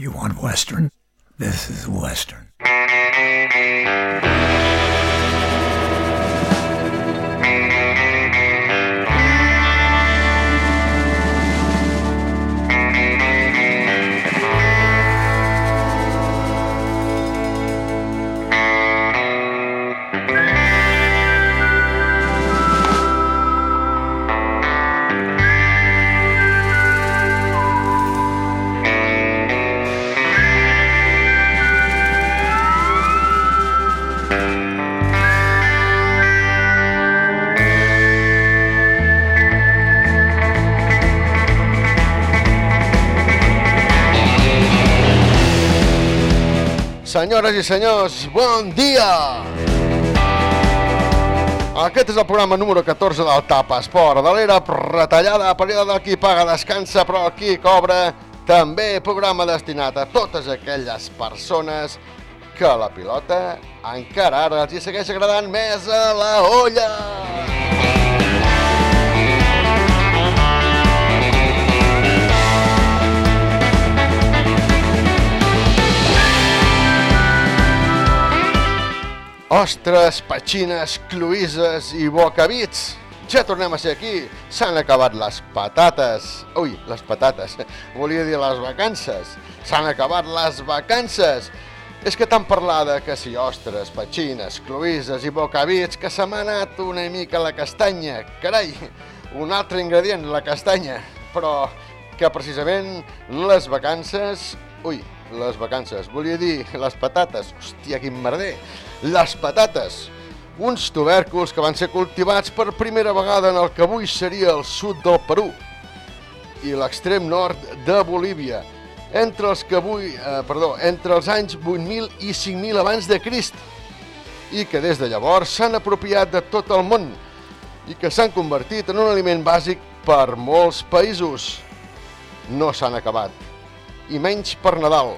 You want Western? This is Western. Senyores i senyors, bon dia! Aquest és el programa número 14 del Tapa Esport, de l'era retallada, període del qui paga descansa, però qui cobra, també programa destinat a totes aquelles persones que la pilota encara ara els hi segueix agradant més a la olla! Ostres, petxines, cloïses i bocabits. Ja tornem a ser aquí. S'han acabat les patates. Ui, les patates. Volia dir les vacances. S'han acabat les vacances. És que tant parlada que si ostres, petxines, cloïses i bocabits que se m'ha anat una mica la castanya. Carai, un altre ingredient, la castanya. Però que precisament les vacances... Ui, les vacances. Volia dir les patates. Hòstia, quin merder. Les patates. Uns tubèrculs que van ser cultivats per primera vegada en el que avui seria el sud del Perú i l'extrem nord de Bolívia, entre els que avui, eh, perdó, entre els anys 8.000 i 5.000 abans de Crist, i que des de llavors s'han apropiat de tot el món i que s'han convertit en un aliment bàsic per molts països. No s'han acabat, i menys per Nadal,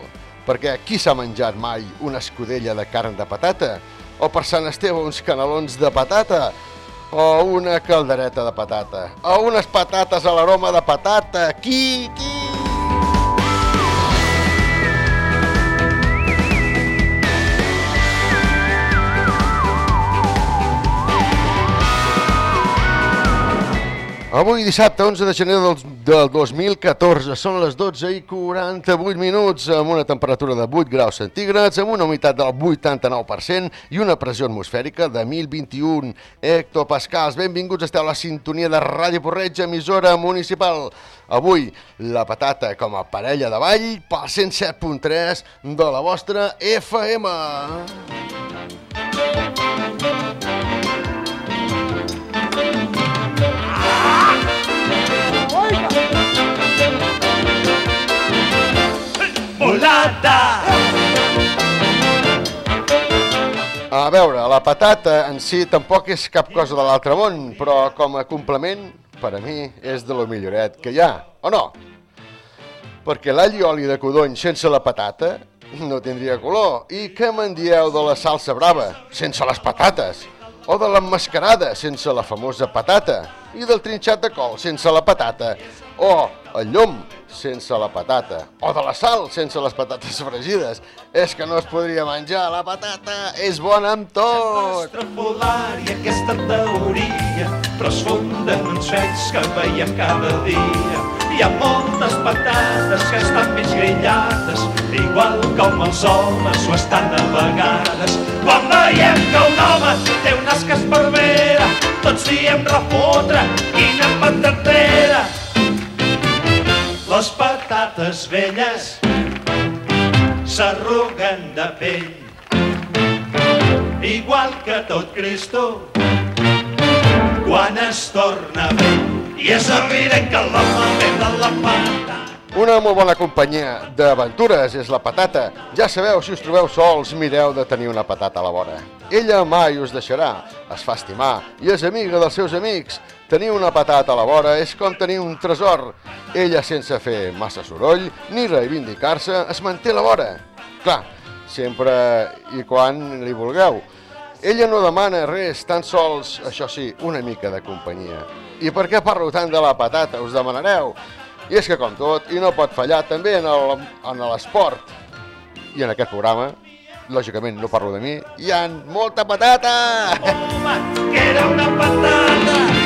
perquè qui s'ha menjat mai una escudella de carn de patata? O per Sant Esteve uns canelons de patata? O una caldereta de patata? O unes patates a l'aroma de patata? Qui, qui? Avui dissabte 11 de gener del, del 2014 són les 12 i 48 minuts amb una temperatura de 8 graus centígrads, amb una humitat del 89% i una pressió atmosfèrica de 1021 hectopascals. Benvinguts, esteu a la sintonia de Ràdio Porreig, emissora municipal. Avui, la patata com a parella de ball pel 107.3 de la vostra FM. Volada! A veure, la patata en si tampoc és cap cosa de l'altre món, però com a complement, per a mi, és de lo milloret que hi ha, o no? Perquè l'all i oli de codony sense la patata no tindria color. I què me'n dieu de la salsa brava sense les patates? O de l'emmascarada sense la famosa patata? I del trinxat de col sense la patata? O el llom sense la patata? O de la sal sense les patates fregides? És que no es podria menjar, la patata és bona amb tot! Extrapolar i aquesta teoria però es funda en uns fets que veiem cada dia. Hi ha moltes patates que estan mig grillades, igual com els homes ho estan a vegades. Quan veiem que un home té un nas que tots diem refotre, quina patatera. Les patates velles s'arruguen de pell, igual que tot Cristo, quan es torna vell. I és evident que l'home ve de la patata. Una molt bona companyia d'aventures és la patata. Ja sabeu, si us trobeu sols, mireu de tenir una patata a la vora. Ella mai us deixarà, es fa estimar i és amiga dels seus amics. Tenir una patata a la vora és com tenir un tresor. Ella, sense fer massa soroll ni reivindicar-se, es manté a la vora. Clar, sempre i quan li vulgueu. Ella no demana res, tan sols, això sí, una mica de companyia. I per què parlo tant de la patata, us demanareu? I és que, com tot, i no pot fallar també en l'esport. I en aquest programa, lògicament no parlo de mi, hi ha molta patata! Home, que era una patata!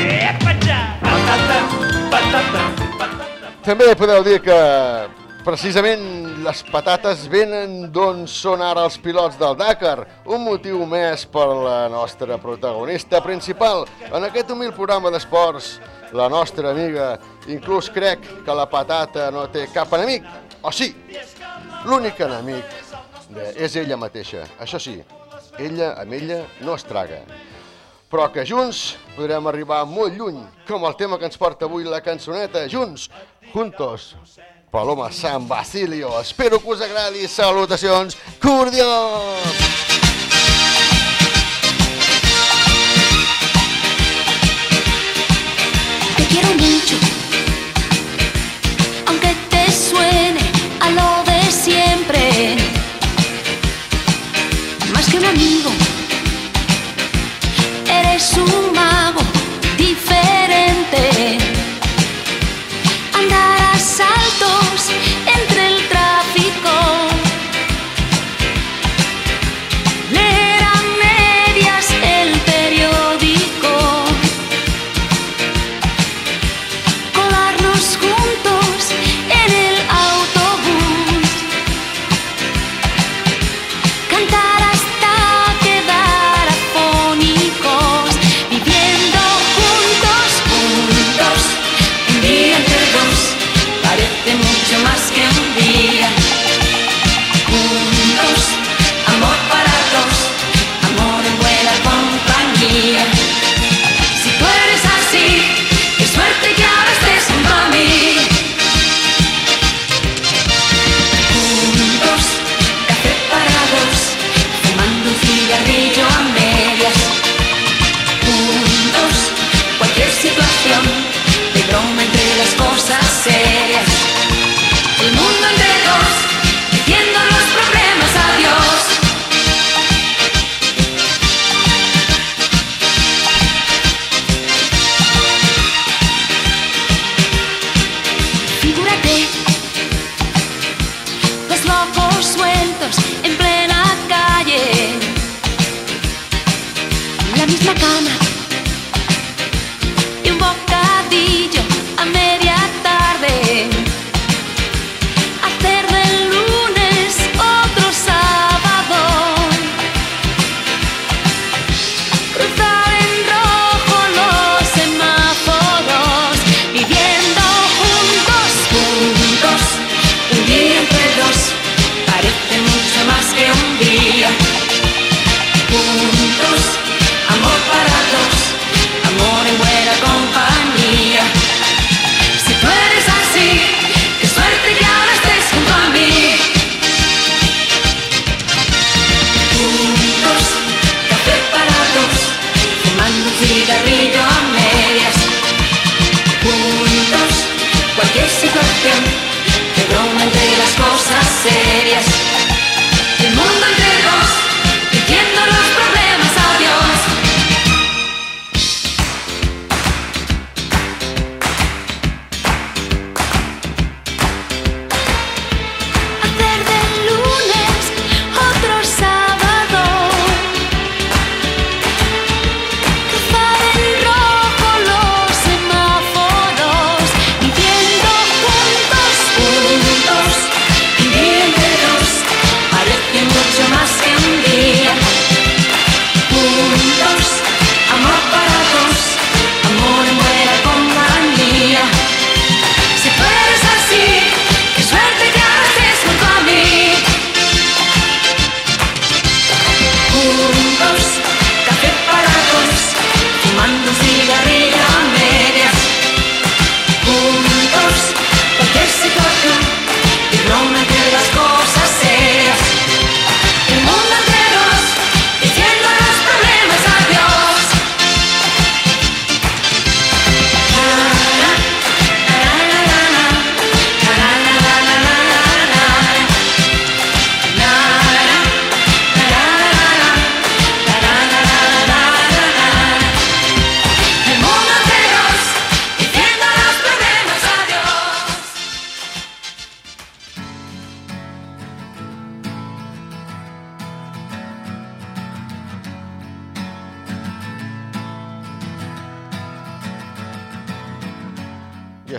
També podeu dir que precisament les patates venen d'on són ara els pilots del Dakar, un motiu més per la nostra protagonista principal. En aquest humil programa d'esports, la nostra amiga, inclús crec que la patata no té cap enemic, o sí, l'únic enemic és ella mateixa. Això sí, ella amb ella no es traga però que junts podrem arribar molt lluny, com el tema que ens porta avui la cançoneta Junts, Juntos, Paloma San Basilio. Espero que us agradi. Salutacions cordials!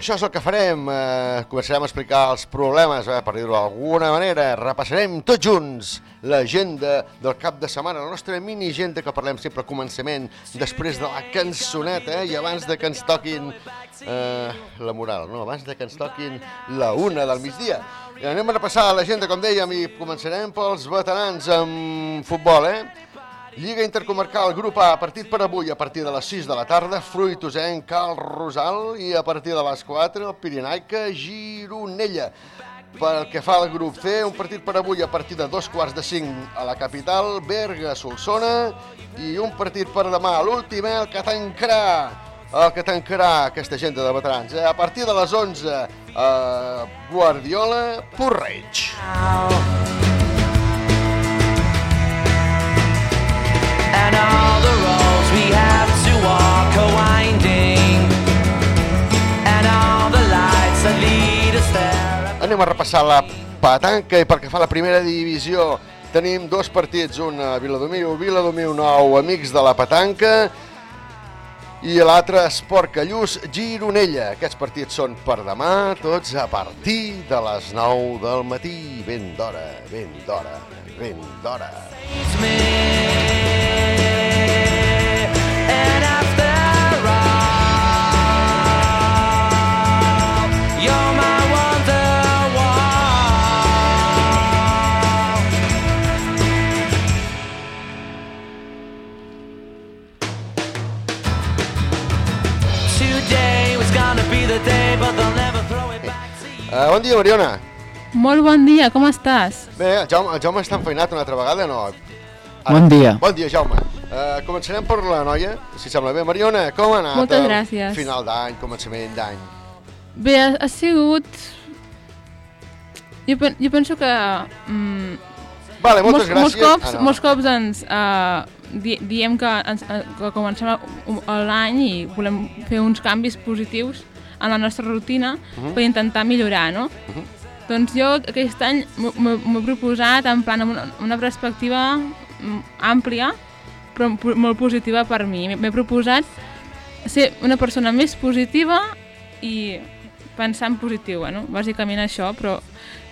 Això és el que farem. Eh, començarem a explicar els problemes, eh, per dir-ho d'alguna manera. Repassarem tots junts l'agenda del cap de setmana, la nostra mini-agenda que parlem sempre al començament, després de la cançoneta, eh, i abans de que ens toquin eh, la moral, no? abans de que ens toquin la una del migdia. I anem a repassar l'agenda, com dèiem, i començarem pels veterans amb futbol, eh? Lliga Intercomarcal, grup A, partit per avui a partir de les 6 de la tarda, Fruitosenc, Cal Rosal i a partir de les 4 el Pirinaica, Gironella. Pel que fa al grup C, un partit per avui a partir de dos quarts de 5 a la capital, Berga, Solsona, i un partit per demà, l'últim, el que tancarà el que tancarà aquesta agenda de veterans. Eh? A partir de les 11, eh, Guardiola, Porreig. and Anem a repassar la petanca i pel que fa la primera divisió tenim dos partits, un a Viladomiu, Viladomiu Nou, Amics de la Petanca, i l'altre Esport Callús, Gironella. Aquests partits són per demà, tots a partir de les 9 del matí. Ben d'hora, ben d'hora, ben d'hora. Uh, bon dia, Mariona. Molt bon dia, com estàs? Bé, el Jaume, el Jaume està enfeinat una altra vegada, no? Ara. Bon dia. Bon dia, Jaume. Uh, començarem per la noia, si sembla bé. Mariona, com ha anat Moltes gràcies. final d'any, començament d'any? Bé, ha, ha sigut... Jo, pen jo penso que... Mm, Vale, moltes molts, molts gràcies. cops, Ah, no. molts cops ens uh, di diem que, ens, uh, que comencem l'any i volem fer uns canvis positius en la nostra rutina Mhm. per intentar millorar, no? Doncs jo aquest any m'ho- m'ho m'ho he proposat en plan amb una, una perspectiva mm, àmplia però molt positiva per mi. M'he proposat ser una persona més positiva i pensar en positiu, bueno, bàsicament això, però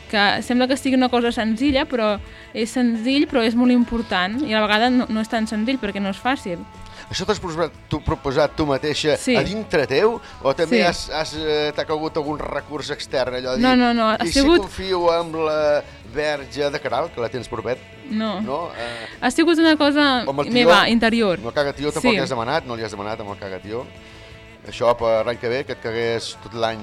que sembla que sigui una cosa senzilla, però és senzill però és molt important i a la vegada no, no és tan senzill perquè no és fàcil. Això t'has proposat, tu, proposat tu mateixa Sí. a dintre teu? O també Sí. has, has, eh, t'ha cagut algun recurs extern, allò de dir... No, no, no, ha I sigut- si confio amb la verge de Caral, que la tens propet, No. no? Eh, Ha sigut una cosa tió, meva, interior. Amb el cagatió tampoc Sí. has demanat, no li has demanat amb el cagatió. Això per l'any que ve, que et cagués tot l'any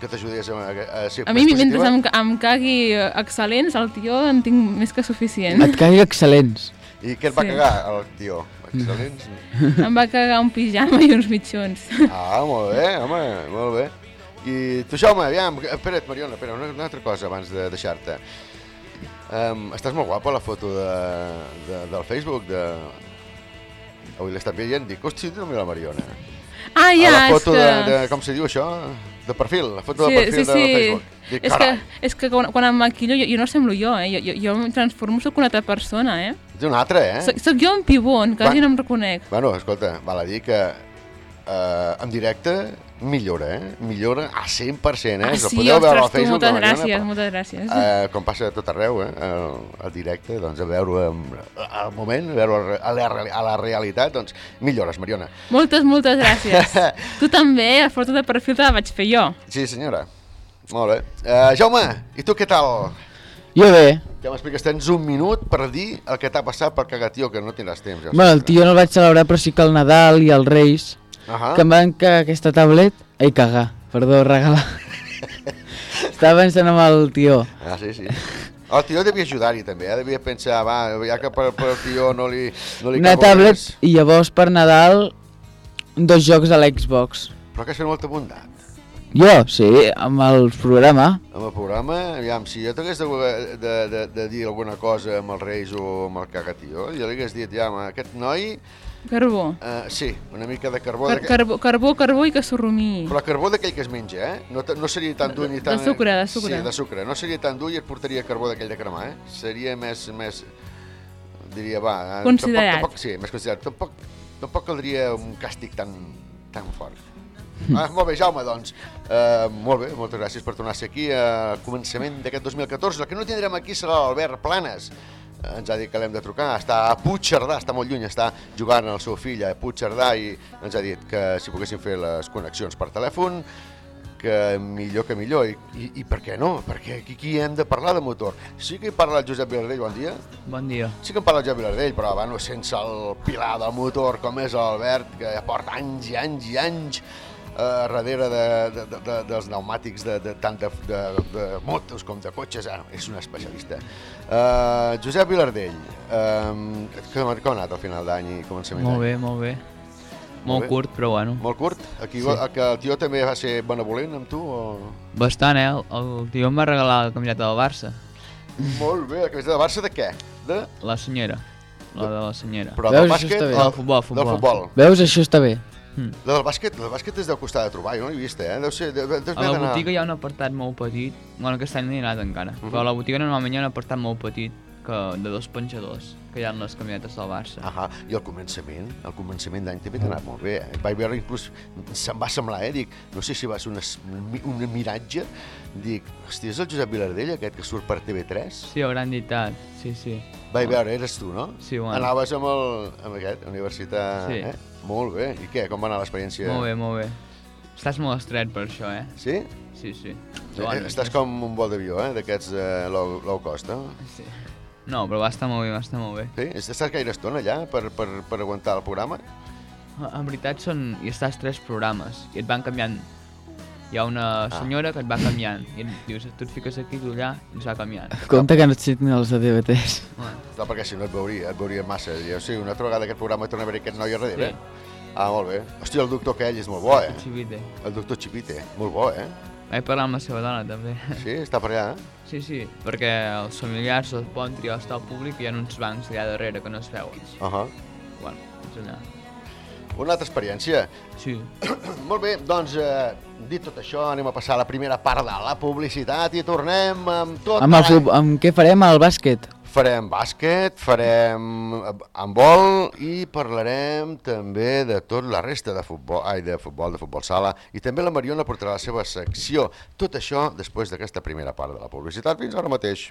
que t'ajudés a, a, a ser A mi, mentre em, em cagui excel·lents, el tio en tinc més que suficient. Et caigui excel·lents. I què et va Sí. cagar, el tió? Excel·lents? em va cagar un pijama i uns mitjons. Ah, molt bé, home, molt bé. I tu, Jaume, aviam, espera't, Mariona, espera, una, una altra cosa abans de deixar-te. Um, estàs molt guapa la foto de, de, del Facebook, de... Avui l'he estat veient, dic, hosti, no mira la Mariona. Ah, ja, a la és foto que... de, de, com se diu això? De perfil, la foto Sí, de perfil sí, de sí. Facebook. Dic, És que, és que quan, quan em maquillo jo, jo no semblo jo, eh? Jo, jo, jo em transformo, soc una altra persona, eh? ets un altre, eh? Soc, soc jo en pibon, quasi Va. no em reconec. Bueno, escolta, val a dir que eh, en directe millora, eh? Millora a 100%, eh? ah, sí, podeu veure al ostres, tu, Facebook moltes gràcies, però- moltes gràcies. Eh, com passa a tot arreu, eh? El, el directe, doncs, a veure al moment, a veure a la, a la realitat, doncs, millores, Mariona. Moltes, moltes gràcies. tu també, la foto de perfil te la vaig fer jo. Sí, senyora. Molt bé. Uh, Jaume, i tu què tal? Jo bé. Ja m'expliques, tens un minut per dir el que t'ha passat pel cagatió, que no tindràs temps. Ja Bueno, el tio no el vaig celebrar, però sí que el Nadal i els Reis, Ahà. que em van cagar aquesta tablet... Ai, cagar, perdó, regalar. Estava pensant amb el tio. Ah, sí, sí. El tio devia ajudar-hi també, eh? devia pensar, va, ja que per, per el tio no li, no li Una tablet res. i llavors per Nadal dos jocs a l'Xbox. Però que fet molta bondat. Jo, sí, amb el programa. Amb el programa, aviam, si jo t'hagués de, de, de, de dir alguna cosa amb els Reis o amb el cagatió, jo li hagués dit, ja, aquest noi, Carbó. uh, sí, una mica de carbó, Car carbó, carbó, carbó i que s'orrumí. però carbó d'aquell que es menja, eh? No, no seria tan dur ni De tan... sucre, de sucre. Sí, de sucre. No seria tan dur i et portaria carbó d'aquell de cremar, eh? Seria més, més diria, va... eh, Considerat. Tampoc, tampoc, sí, més considerat. Tampoc, tampoc caldria un càstig tan, tan fort. Ah, molt bé, Jaume, doncs. Uh, molt bé, moltes gràcies per tornar a ser aquí al començament d'aquest 2014. El que no tindrem aquí serà l'Albert Planes. Ens ha dit que l'hem de trucar, està a Puigcerdà, està molt lluny, està jugant amb el seu fill a Puigcerdà i ens ha dit que si poguéssim fer les connexions per telèfon, que millor que millor. I, i, i per què no? Perquè aquí, aquí hem de parlar de motor. Sí que hi parla el Josep Vilardell, bon dia. Bon dia. Sí que en parla el Josep Vilardell, però bueno, sense el pilar del motor com és l'Albert, que porta anys i anys i anys eh, darrere de, de, de, de, dels pneumàtics de, de, tant de, de, de motos com de cotxes, ah, és un especialista. Uh, Josep Vilardell, um, com, com ha anat al final d'any i començament Molt d'any? bé, molt bé. Molt Molt bé. curt, però bueno. Molt curt? Aquí, Sí. que el tio també va ser benevolent amb tu? O... Bastant, eh? El, el tio em va regalar la camiseta del Barça. Molt bé, la camiseta de Barça de què? De... La senyora. La de la senyora. Però Veus, del això bàsquet? està bé. o Del futbol, futbol. Del futbol. Veus, això està bé. La del bàsquet, la del bàsquet es deu costar de trobar, jo no l'he vist, eh? Deu ser... Deu, deu A la botiga hi ha un apartat molt petit. Bueno, aquest any no hi he anat encara. Mhm. Però a la botiga normalment hi ha un apartat molt petit que, de dos penjadors que hi ha les camisetes del Barça. Ahà, i al començament, al començament d'any també t'ha anat molt bé. Eh? Vaig veure inclús, se'm va semblar, eh? Dic, no sé si va ser un, un miratge, dic, hòstia, és el Josep Vilardell aquest que surt per TV3? Sí, hauran ditat. Sí, sí. Vaig veure, eres tu, no? Sí, bueno. Anaves amb, el, amb aquest, universitat, Sí. eh? Molt bé. I què, com va anar l'experiència? Molt bé, molt bé. Estàs molt estret per això, eh? Sí? Sí, sí. Sí, estàs com un vol d'avió, eh? D'aquests eh, low, low cost, no? Sí. No, però va estar molt bé, va estar molt bé. Sí? Estàs gaire estona allà per, per, per aguantar el programa? En veritat són... Hi estàs tres programes i et van canviant. Hi ha una senyora que et va canviant i et dius, tu et fiques aquí, tu allà, i ens va canviant. Compte que no et citin els de TV3. Bueno, No, perquè si no et veuria, et veuria massa. I, o sigui, una altra vegada aquest programa torna a haver aquest noi a darrere. Ah, molt bé. Hòstia, el doctor aquell és molt bo, eh? Chivite. El doctor Chipite, molt bo, eh? Vaig parlar amb la seva dona, també. Sí, està per allà, eh? Sí, sí, perquè els familiars es poden triar a estar al públic i hi ha uns bancs allà darrere que no es veuen. Uh -huh. Bueno, és allà. Una altra experiència. Sí. Molt bé, doncs, eh, dit tot això, anem a passar a la primera part de la publicitat i tornem amb tot. Amb, el, fut- amb què farem al bàsquet? Farem bàsquet, farem handbol i parlarem també de tot la resta de futbol, ai, de futbol, de futbol sala i també la Mariona portarà la seva secció. Tot això després d'aquesta primera part de la publicitat. Fins ara mateix.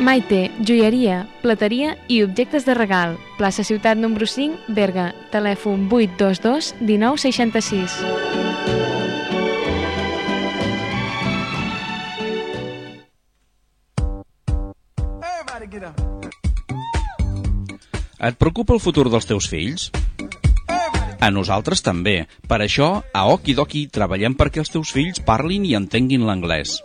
Maite, joieria, plateria i objectes de regal. Plaça Ciutat número 5, Berga. Telèfon 822 1966. Et preocupa el futur dels teus fills? A nosaltres també. Per això, a Okidoki treballem perquè els teus fills parlin i entenguin l'anglès.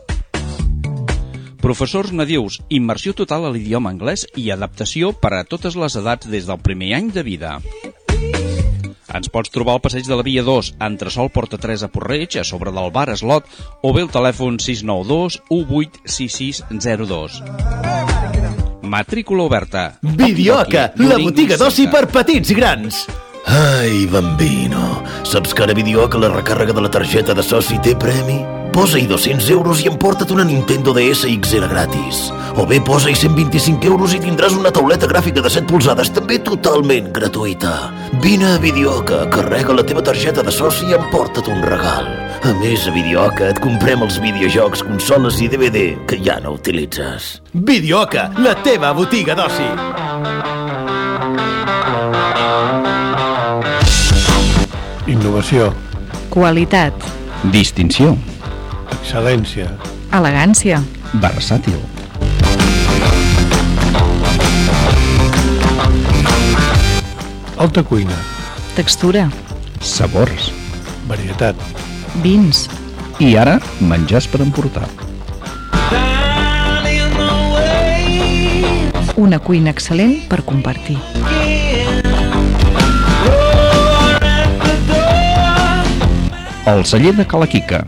Professors nadius, immersió total a l'idioma anglès i adaptació per a totes les edats des del primer any de vida. Ens pots trobar al passeig de la Via 2, entresol Porta 3 a Porreig, a sobre del bar Eslot, o bé el telèfon 692 186602. Matrícula oberta. Videoca, la botiga d'oci per petits i grans. Ai, bambino, saps que ara Videoca la recàrrega de la targeta de soci té premi? Posa-hi 200 euros i emporta't una Nintendo DS XL gratis. O bé posa-hi 125 euros i tindràs una tauleta gràfica de 7 polzades també totalment gratuïta. Vine a Videoca, carrega la teva targeta de soci i emporta't un regal. A més, a Videoca et comprem els videojocs, consoles i DVD que ja no utilitzes. Videoca, la teva botiga d'oci. Innovació, Qualitat. Distinció. Excel·lència, Elegància. Versàtil. alta cuina, Textura. Sabors. varietat, Vins. I ara, menjars per emportar. Una cuina excel·lent per compartir. el celler de Calaquica.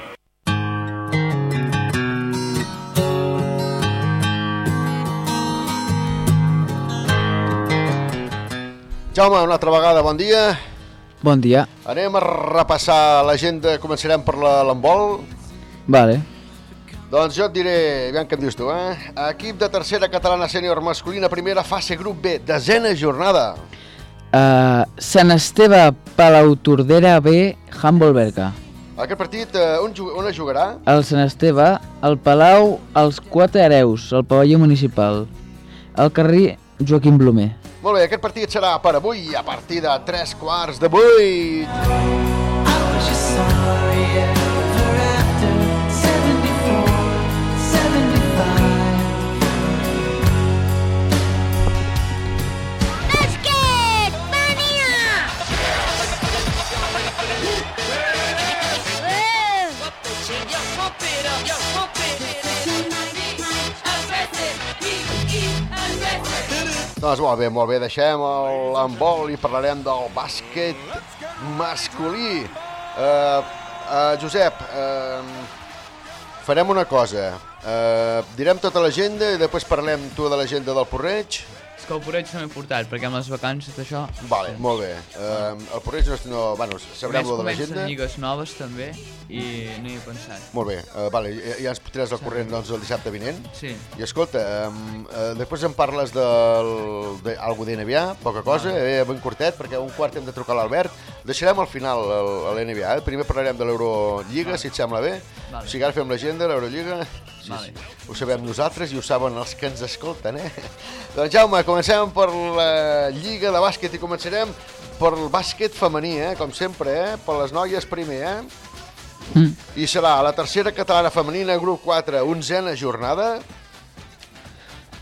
Jaume, una altra vegada, bon dia. Bon dia. Anem a repassar l'agenda, començarem per l'handbol. Vale. Doncs jo et diré, aviam què em dius tu, eh? Equip de tercera catalana sènior masculina, primera fase grup B, desena jornada. Uh, Sant Esteve, Palau Tordera B, Humboldt Berga. Aquest partit, eh, on, on es jugarà? El Sant Esteve, el Palau, els Quatre Hereus, el pavelló municipal. El carrer Joaquim Blomer. Molt bé, aquest partit serà per avui a partir de 3 quarts de 8. Doncs molt bé, molt bé, deixem handbol i parlarem del bàsquet masculí. Uh, uh, Josep, uh, farem una cosa. Uh, direm tota l'agenda i després parlem tu de l'agenda del Porreig. Que el Porreig no m'he portat, perquè amb les vacances d'això... Vale, molt bé. Uh, el Porreig no, no bueno, sabrem lo de l'agenda. lligues noves també i no hi he pensat. Molt bé, uh, vale, ja, ja ens tiraràs al corrent doncs, el dissabte vinent. Sí. I escolta, um, uh, després em parles del, de, algo de NBA, poca cosa, Vale. eh, ben curtet, perquè un quart hem de trucar a l'Albert. Deixarem al final el, el NBA, eh? primer parlarem de l'Eurolliga, si et sembla bé. Vale. O sigui, ara fem l'agenda, l'Eurolliga, sí, Vale. sí. ho sabem nosaltres i ho saben els que ens escolten, eh? doncs Jaume, comencem per la Lliga de bàsquet i començarem per el bàsquet femení, eh? com sempre, eh? per les noies primer, eh? Mm. I serà la tercera catalana femenina, grup 4, onzena jornada.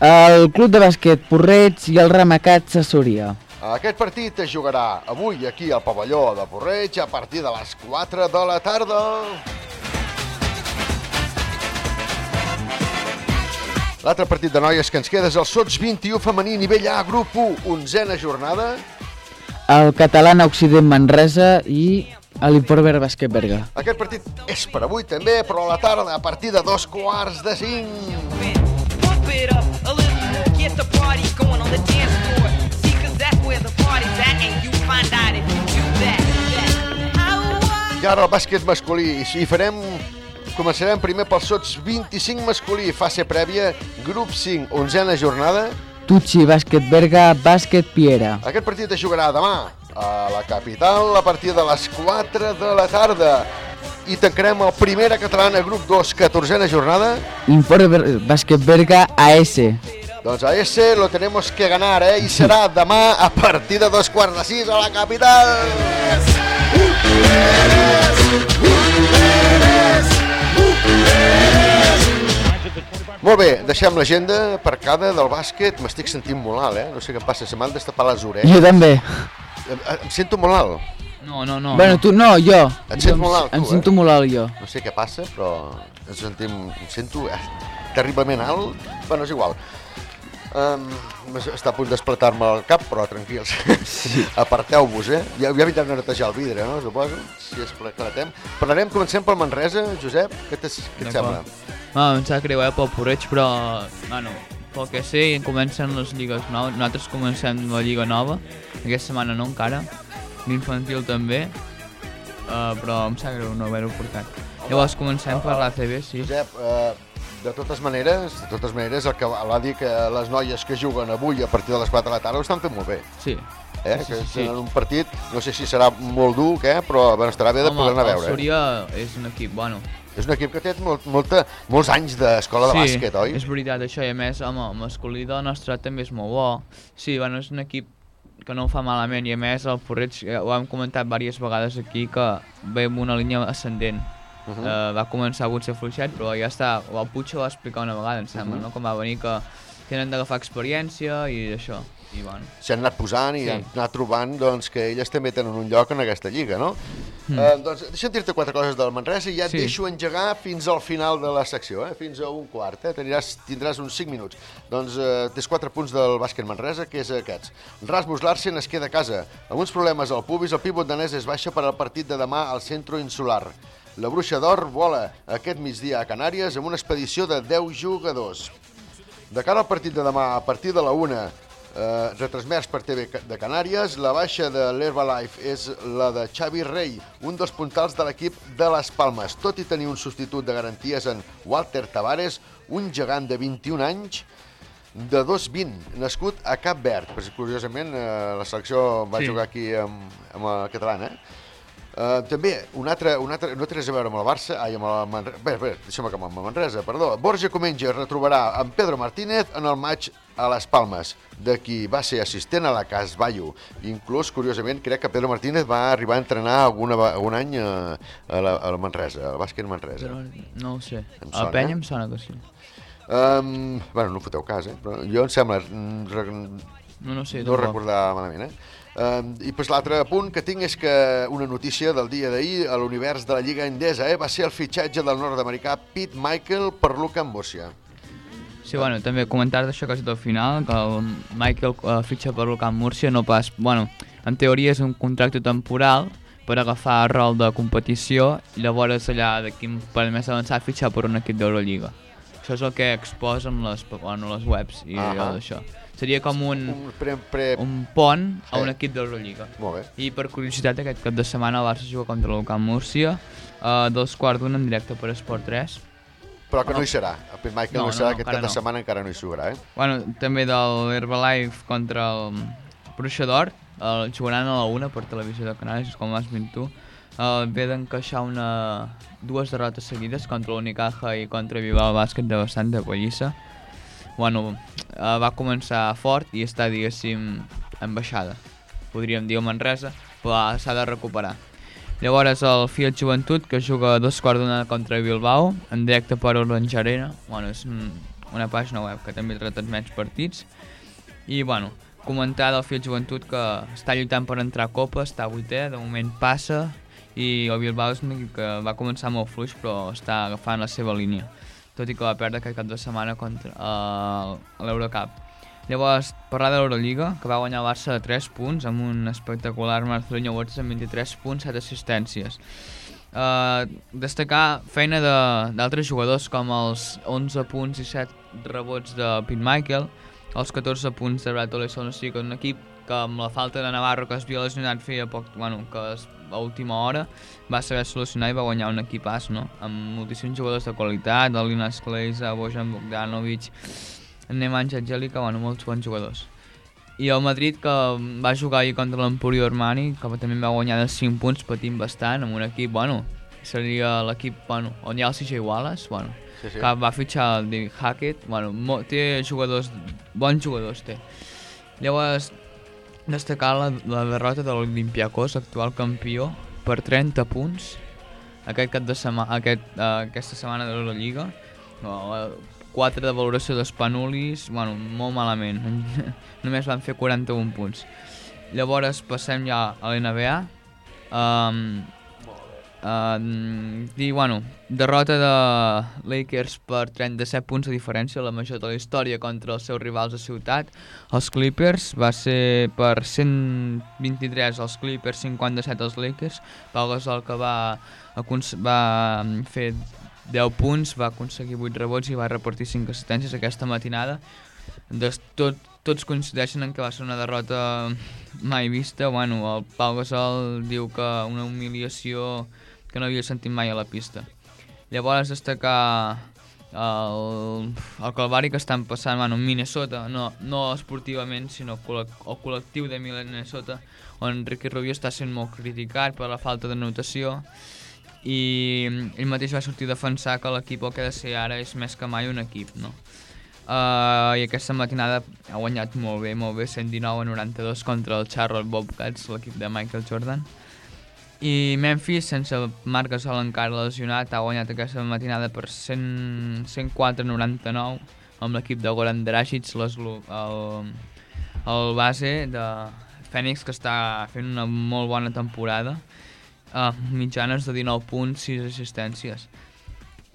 El Club de Bàsquet Porreig i el Ramacat Sassúria. Aquest partit es jugarà avui aquí al pavelló de Porreig a partir de les 4 de la tarda. L'altre partit de noies que ens queda és el Sots 21 femení nivell A, grup 1, onzena jornada. El Catalana Occident Manresa i l'Imporver Bàsquet Berga. Aquest partit és per avui també, però a la tarda, a partir de dos quarts de cinc. Pump it up a little more, get the party going on the dance floor. See, cause that's where the party's at, and you find out if you do that. I ara el bàsquet masculí. I farem... Començarem primer pels sots 25 masculí, fase prèvia, grup 5, onzena jornada. Tucci Bàsquet Berga, Bàsquet Piera. Aquest partit es jugarà demà a la capital a partir de les 4 de la tarda. I tancarem el primera catalana, grup 2, 14a jornada. Informe Bàsquet Berga AS. Doncs a ese lo tenemos que ganar, eh? I serà demà a partir de dos quarts de sis a la capital. Molt bé, deixem l'agenda aparcada del bàsquet. M'estic sentint molt alt, eh? No sé què em passa, se m'han destapar les orelles. Jo també. Em, em sento molt alt. No, no, no. bueno, tu no, jo. Et Jo sents em- molt alt, tu, Em eh? sento molt alt, jo. No sé què passa, però ens sentim, em sento eh, terriblement alt. Bueno, és igual. Um, està a punt d'espletar-me el cap, però tranquils. Sí. Aparteu-vos, eh? Ja, ja vindran a netejar el vidre, no? Suposo, si esclatem. Parlarem, comencem pel Manresa, Josep. Què, què et sembla? No, em sap greu, eh, pel Porreig, però, bueno, pel que sé, comencen les lligues noves. Nosaltres comencem la lliga nova, aquesta setmana no encara, l'infantil també, uh, però em sap greu no haver-ho portat. Llavors comencem per l'ACB, sí. Josep, eh, de totes maneres, de totes maneres, el que va dir que les noies que juguen avui a partir de les 4 de la tarda ho estan fent molt bé. Sí. Eh? Sí, sí, que sí, sí. un partit, no sé si serà molt dur, què, però bueno, estarà bé de poder anar a veure. el eh? Súria és un equip, bueno, És un equip que té molt, molta, molts anys d'escola de sí, bàsquet, oi? és veritat això, i a més, home, el masculí del nostre també és molt bo. Sí, bueno, és un equip que no ho fa malament, i a més el Porreig, eh, ho hem comentat diverses vegades aquí, que ve amb una línia ascendent. Uh -huh. uh, va començar potser fluixet, però ja està, el Puig ho va explicar una vegada, em sembla, Mhm. no? Com va venir que tenen d'agafar experiència i això. I bueno. S'han anat posant i Sí. han anat trobant doncs, que elles també tenen un lloc en aquesta lliga, no? Mm. Eh, doncs deixa'm dir-te quatre coses del Manresa i ja et Sí. deixo engegar fins al final de la secció, eh? fins a un quart. Eh? Teniràs, tindràs uns 5 minuts. Doncs eh, tens quatre punts del bàsquet Manresa, que és aquests. Rasmus Larsen es queda a casa. Amb uns problemes al pubis, el pivot danès es baixa per al partit de demà al centre insular. La Bruixa d'Or vola aquest migdia a Canàries amb una expedició de 10 jugadors. De cara al partit de demà, a partir de la una, eh, retransmès per TV de Canàries, la baixa de l'Herbalife és la de Xavi Rey, un dels puntals de l'equip de les Palmes. Tot i tenir un substitut de garanties en Walter Tavares, un gegant de 21 anys, de 2-20, nascut a Cap Verd. Curiosament, eh, la selecció va Sí. jugar aquí amb, amb el català, eh? Uh, també, un altre, un altre, no té res a veure amb el Barça, ai, amb el Manresa, bé, bé, deixa'm acabar amb el Manresa, perdó. Borja Comenge es retrobarà amb Pedro Martínez en el maig a les Palmes, de qui va ser assistent a la Casballo. Inclús, curiosament, crec que Pedro Martínez va arribar a entrenar alguna, algun any a, a, la, a la Manresa, al bàsquet Manresa. Però no ho sé. Em A sona, Penya eh? em sona que sí. Um, bueno, no foteu cas, eh? Però jo em sembla... mm, No, no sé, No recordar malament, eh? Um, I pues, l'altre punt que tinc és que una notícia del dia d'ahir a l'univers de la Lliga Endesa eh, va ser el fitxatge del nord-americà Pete Michael per Luka Múrcia. Sí, bueno, també comentar d'això que ha estat al final, que el Michael uh, fitxa per l'Ucamp Múrcia, no pas... Bueno, en teoria és un contracte temporal per agafar rol de competició i llavors allà d'aquí per més avançar fitxar per un equip d'Eurolliga. Això és el que exposen les, bueno, les webs i uh això. Seria com un, Un, pre, pre... un pont a Sí. un equip d'Eurolliga. Molt bé. I per curiositat, aquest cap de setmana el Barça juga contra l'Ucamp Múrcia, a dos quarts d'una en directe per Esport 3. Però que no hi serà. El Pete Michael no, No, hi serà, no, aquest cap de no. setmana encara no hi jugarà, eh? Bueno, també del Herbalife contra el Bruixa d'Or, el jugaran a la una per televisió de Canàries, com has dit tu. Uh, ve d'encaixar una... dues derrotes seguides contra l'Unicaja i contra Bilbao Bàsquet de bastant de Pallissa. Bueno, uh, va començar fort i està, diguéssim, en baixada. Podríem dir a Manresa, però s'ha de recuperar. Llavors el Fiat Joventut, que juga a dos quarts d'una contra Bilbao, en directe per Orange Arena. Bueno, és un, una pàgina web que també retransmet partits. I, bueno, comentar del Fiat Joventut que està lluitant per entrar a Copa, està a vuitè, de moment passa, i el Bilbao és un equip que va començar molt fluix, però està agafant la seva línia, tot i que va perdre aquest cap de setmana contra uh, l'Eurocup. Llavors, parlar de l'Eurolliga, que va guanyar el Barça de 3 punts amb un espectacular Marcelinho Huertas amb 23 punts, 7 assistències. Uh, destacar feina de- d'altres jugadors com els 11 punts i 7 rebots de Pete Michael, els 14 punts de Brad Oleson, o sigui que un equip que amb la falta de Navarro que es havia lesionat feia poc, bueno, que es, a última hora va saber solucionar i va guanyar un equipàs, no? Amb moltíssims jugadors de qualitat, el Linas Kleiza, Bojan Bogdanovic, Nemanja Angelica, bueno, molts bons jugadors. I el Madrid, que va jugar ahir contra l'Emporio Armani, que també va guanyar de 5 punts, patint bastant, amb un equip, bueno, seria l'equip, bueno, on hi ha el CJ Wallace, bueno, Sí, sí. que va fitxar el David Hackett, bueno, té jugadors, bons jugadors té. Llavors, destacar la, la derrota de l'Olimpiakos, actual campió, per 30 punts, aquest cap de setmana, aquest, uh, aquesta setmana de l'Eurolliga, no, 4 de valoració d'Espanulis, bueno, molt malament, només van fer 41 punts. Llavors passem ja a l'NBA, um, uh, dir, bueno, derrota de Lakers per 37 punts de diferència, la major de la història contra els seus rivals de ciutat. Els Clippers va ser per 123 els Clippers, 57 els Lakers. Pau Gasol que va, va fer 10 punts, va aconseguir 8 rebots i va repartir 5 assistències aquesta matinada. Des, tot, tots coincideixen en que va ser una derrota mai vista. Bueno, el Pau Gasol diu que una humiliació que no havia sentit mai a la pista. Llavors destacar el, el calvari que estan passant bueno, en Minnesota, no, no esportivament, sinó el col·lectiu de Minnesota, on Ricky Rubio està sent molt criticat per la falta de notació i ell mateix va sortir a defensar que l'equip el que ha de ser ara és més que mai un equip, no? Uh, I aquesta matinada ha guanyat molt bé, molt bé, 119 a 92 contra el Charlotte Bobcats, l'equip de Michael Jordan. I Memphis, sense Marc Gasol encara lesionat, ha guanyat aquesta matinada per 100 104-99 amb l'equip de Goran l'eslo- el, el base de Fènix, que està fent una molt bona temporada, uh, mitjanes de 19 punts, 6 assistències.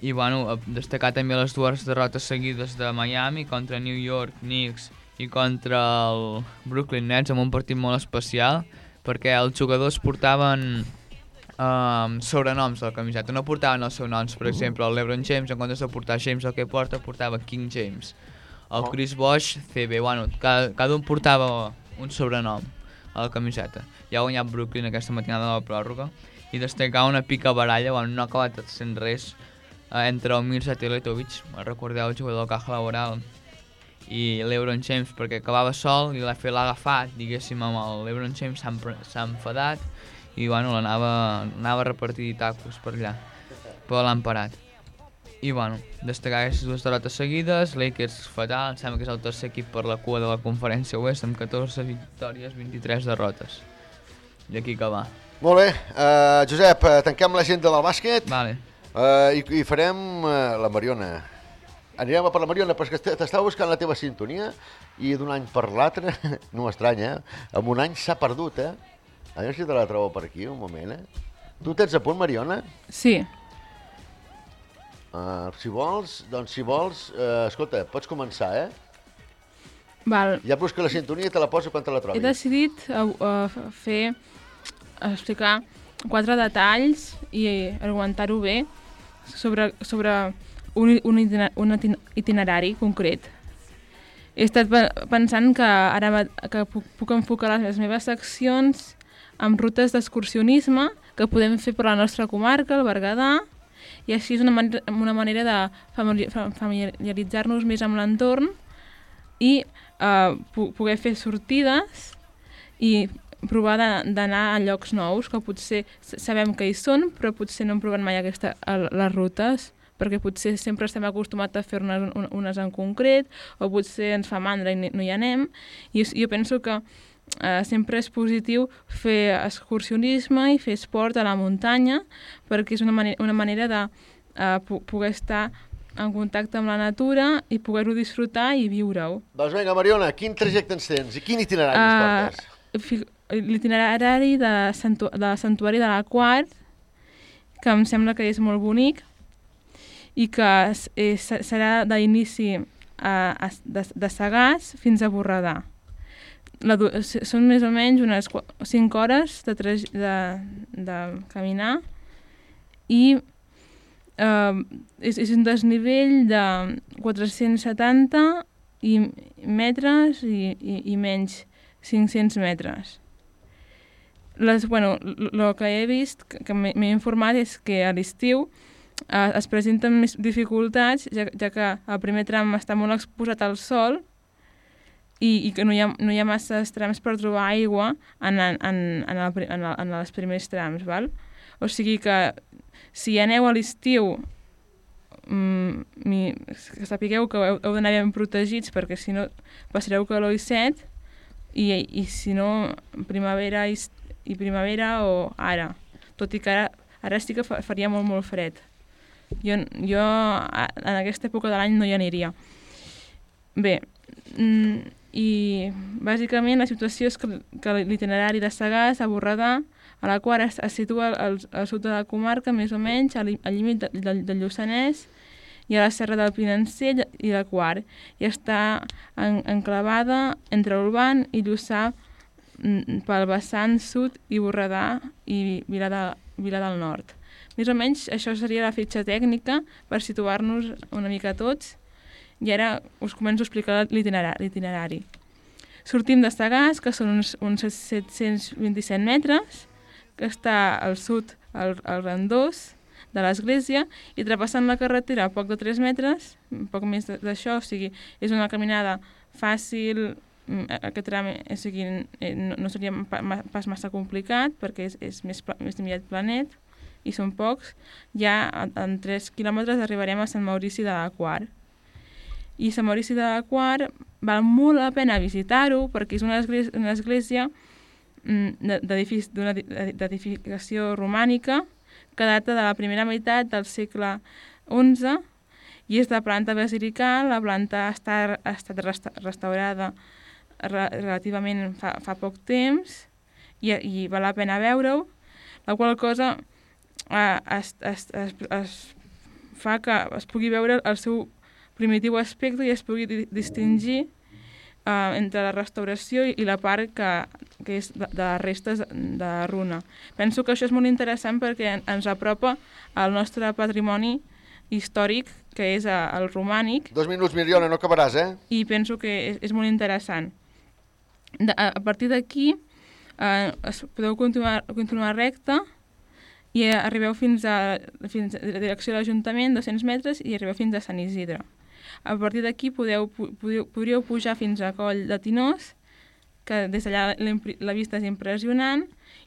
I bueno, destacar també les dues derrotes seguides de Miami contra New York Knicks i contra el Brooklyn Nets amb un partit molt especial perquè els jugadors portaven um, sobrenoms a la camiseta, no portaven els seus noms, per exemple, el LeBron James en comptes de portar James el que porta, portava King James. El Oh. Chris Bosh, CB, bueno, cada, cada un portava un sobrenom a la camiseta. Ja ha guanyat Brooklyn aquesta matinada de la pròrroga i destacar una pica baralla, bueno, no ha acabat sent res, eh, entre el Mirza Teletovic, recordeu el jugador de caja laboral, i l'Ebron James perquè acabava sol i l'ha fet l'ha agafat, diguéssim, amb l'Ebron James s'ha enfadat i bueno, l'anava anava a repartir tacos per allà, però l'han parat. I bueno, destacar aquestes dues derrotes seguides, Lakers fatal, em sembla que és el tercer equip per la cua de la conferència oest amb 14 victòries, 23 derrotes. I aquí que va. Molt bé, uh, Josep, uh, tanquem l'agenda del bàsquet vale. uh, i, i farem uh, la Mariona. Anirem a per la Mariona, però és que t'est- t'estava buscant la teva sintonia i d'un any per l'altre, no m'estranya, eh? en un any s'ha perdut, eh? A veure si te la trobo per aquí, un moment, eh? Tu tens a punt, Mariona? Sí. Uh, si vols, doncs si vols, uh, escolta, pots començar, eh? Val. Ja busca la sintonia i te la poso quan te la He trobis. decidit uh, fer, explicar quatre detalls i argumentar-ho bé sobre, sobre un, un, un itin- itinerari concret. He estat pe- pensant que ara que puc, puc enfocar les meves seccions amb rutes d'excursionisme que podem fer per la nostra comarca, el Berguedà, i així és una, man una manera de famili- fa- familiaritzar-nos més amb l'entorn i uh, poder fer sortides i provar d'anar a llocs nous que potser sabem que hi són però potser no hem provat mai aquesta, les rutes perquè potser sempre estem acostumats a fer unes, un- unes en concret o potser ens fa mandra i no hi anem i jo, penso que eh, sempre és positiu fer excursionisme i fer esport a la muntanya perquè és una, mane una manera de eh, po poder estar en contacte amb la natura i poder-ho disfrutar i viure-ho. Doncs vinga, Mariona, quin trajecte ens tens i quin itinerari ens portes? Uh, fi- L'itinerari de, santu de Santuari de la Quart, que em sembla que és molt bonic i que eh, se- serà d'inici a, de, de Sagàs fins a Borredà. La, són més o menys unes 5 hores de, de, de caminar i eh, és, és un desnivell de 470 i metres i, i, i menys 500 metres. Les, bueno, que he vist, que, m'he informat, és que a l'estiu eh, es presenten més dificultats, ja, ja que el primer tram està molt exposat al sol i, i que no hi, ha, no hi ha massa trams per trobar aigua en, en, en, en, el, en, el, en els primers trams, val? O sigui que si aneu a l'estiu mm, que sapigueu que heu, heu d'anar ben protegits perquè si no passareu calor i set i, i si no primavera i, i primavera o ara tot i que ara, ara sí que fa, faria molt molt fred jo, jo en aquesta època de l'any no hi aniria bé mm, i bàsicament la situació és que, l'itinerari de Sagàs a Borredà a la qual es, es situa al, al sud de la comarca, més o menys, al, al límit de, del, del Lluçanès i a la serra del Pinancell i la Quart, i està en, enclavada entre Urban i Lluçà mm, pel vessant sud i Borredà i Vila, de, Vila del Nord. Més o menys això seria la fitxa tècnica per situar-nos una mica tots i ara us començo a explicar l'itinerari. Sortim de Sagàs, que són uns, uns 727 metres, que està al sud, al, al Randós, de l'església, i trapassant la carretera a poc de 3 metres, poc més d'això, o sigui, és una caminada fàcil, mm, aquest tram o sigui, eh, no, no seria pas massa complicat, perquè és, és més, més aviat planet, i són pocs, ja en, en 3 quilòmetres arribarem a Sant Maurici de la Quart. I Sant Maurici de la Quart val molt la pena visitar-ho perquè és una església, una església mm, d'edificació romànica que data de la primera meitat del segle XI i és de planta basilical, la planta està, ha estat resta, restaurada re, relativament fa, fa poc temps i, i val la pena veure-ho, la qual cosa eh, es, es, es, es fa que es pugui veure el seu primitiu aspecte i es pugui di- distingir eh, entre la restauració i la part que, que és de, de les restes de runa. Penso que això és molt interessant perquè en- ens apropa al nostre patrimoni històric, que és el romànic, Dos minuts, Miriona, no acabaràs, eh? i penso que és, és molt interessant. De, a, a partir d'aquí eh, es, podeu continuar, continuar recte i arribeu fins a, fins a la direcció de l'Ajuntament, 200 metres, i arribeu fins a Sant Isidre. A partir d'aquí podeu, podríeu pujar fins a Coll de Tinós, que des d'allà la, vista és impressionant,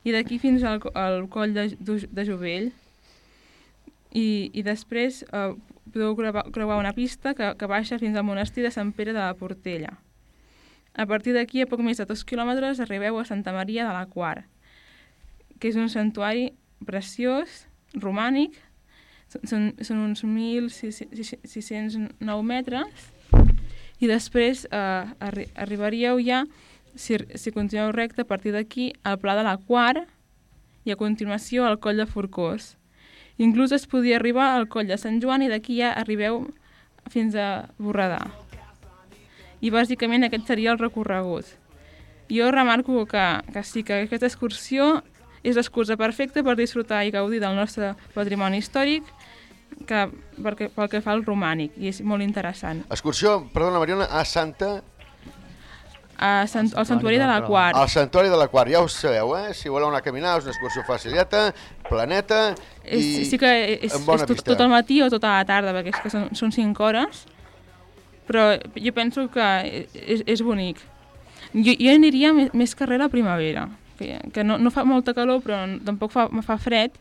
i d'aquí fins al, al Coll de, de, Jovell. I, i després eh, podeu creuar una pista que, que baixa fins al monestir de Sant Pere de la Portella. A partir d'aquí, a poc més de dos quilòmetres, arribeu a Santa Maria de la Quar, que és un santuari preciós, romànic, són- són, uns 1.609 metres, i després eh, arri arribaríeu ja, si, si continueu recte, a partir d'aquí, al Pla de la Quar, i a continuació al Coll de Forcós. Inclús es podia arribar al Coll de Sant Joan i d'aquí ja arribeu fins a Borredà. I bàsicament aquest seria el recorregut. Jo remarco que, que sí que aquesta excursió és l'excusa perfecta per disfrutar i gaudir del nostre patrimoni històric que, perquè, pel que fa al romànic, i és molt interessant. Excursió, perdona, Mariona, a Santa... A Sant, al Santuari de la Quart. Al Santuari de la Quart, ja ho sabeu, eh? Si voleu anar a caminar, és una excursió faciliata, planeta i És, sí que és, és tot, tot el matí o tota la tarda, perquè és que són, són 5 hores, però jo penso que és, és bonic. Jo, jo aniria més, més carrer a la primavera, que, que no, no fa molta calor, però tampoc fa, fa fred,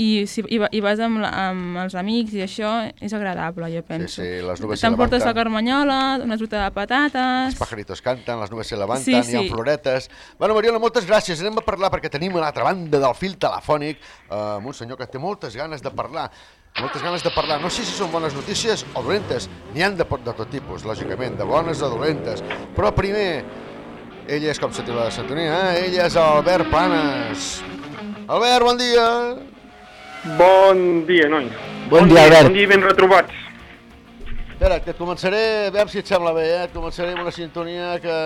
i si i, i vas amb, la, amb els amics i això és agradable, jo penso. sí, les nubes se T'emportes la levanten. carmanyola, una truita de patates... Els pajaritos canten, les nubes se levanten, Sí, hi ha sí. floretes... Bueno, Mariona, moltes gràcies. Anem a parlar perquè tenim a l'altra banda del fil telefònic eh, amb un senyor que té moltes ganes de parlar. Moltes ganes de parlar. No sé si són bones notícies o dolentes. N'hi han de, de tot tipus, lògicament, de bones o dolentes. Però primer, ell és, com se diu la sintonia, eh? ell és Albert Planes. Albert, bon dia. Bon dia, noi. Bon dia, Albert. Bon dia, ben retrobats. Espera, que et començaré, a veure si et sembla bé, eh? et començaré amb una sintonia que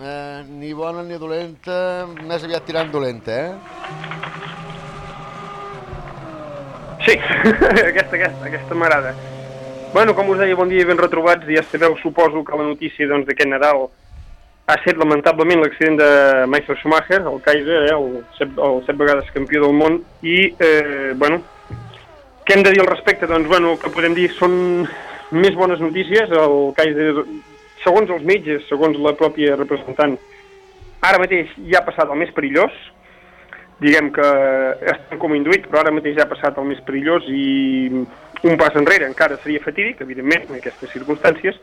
eh, ni bona ni dolenta, més aviat tirant dolenta, eh? Sí, aquesta, aquesta, aquesta m'agrada. Bueno, com us deia, bon dia i ben retrobats. Ja sabeu, suposo que la notícia doncs, d'aquest Nadal ha estat lamentablement l'accident de Michael Schumacher, el Kaiser, eh, el, set, el set vegades campió del món, i, eh, bueno, què hem de dir al respecte? Doncs, bueno, el que podem dir són més bones notícies. El Kaiser, segons els metges, segons la pròpia representant, ara mateix ja ha passat el més perillós, diguem que estem com induït, però ara mateix ja ha passat el més perillós i un pas enrere encara seria fatídic, evidentment, en aquestes circumstàncies,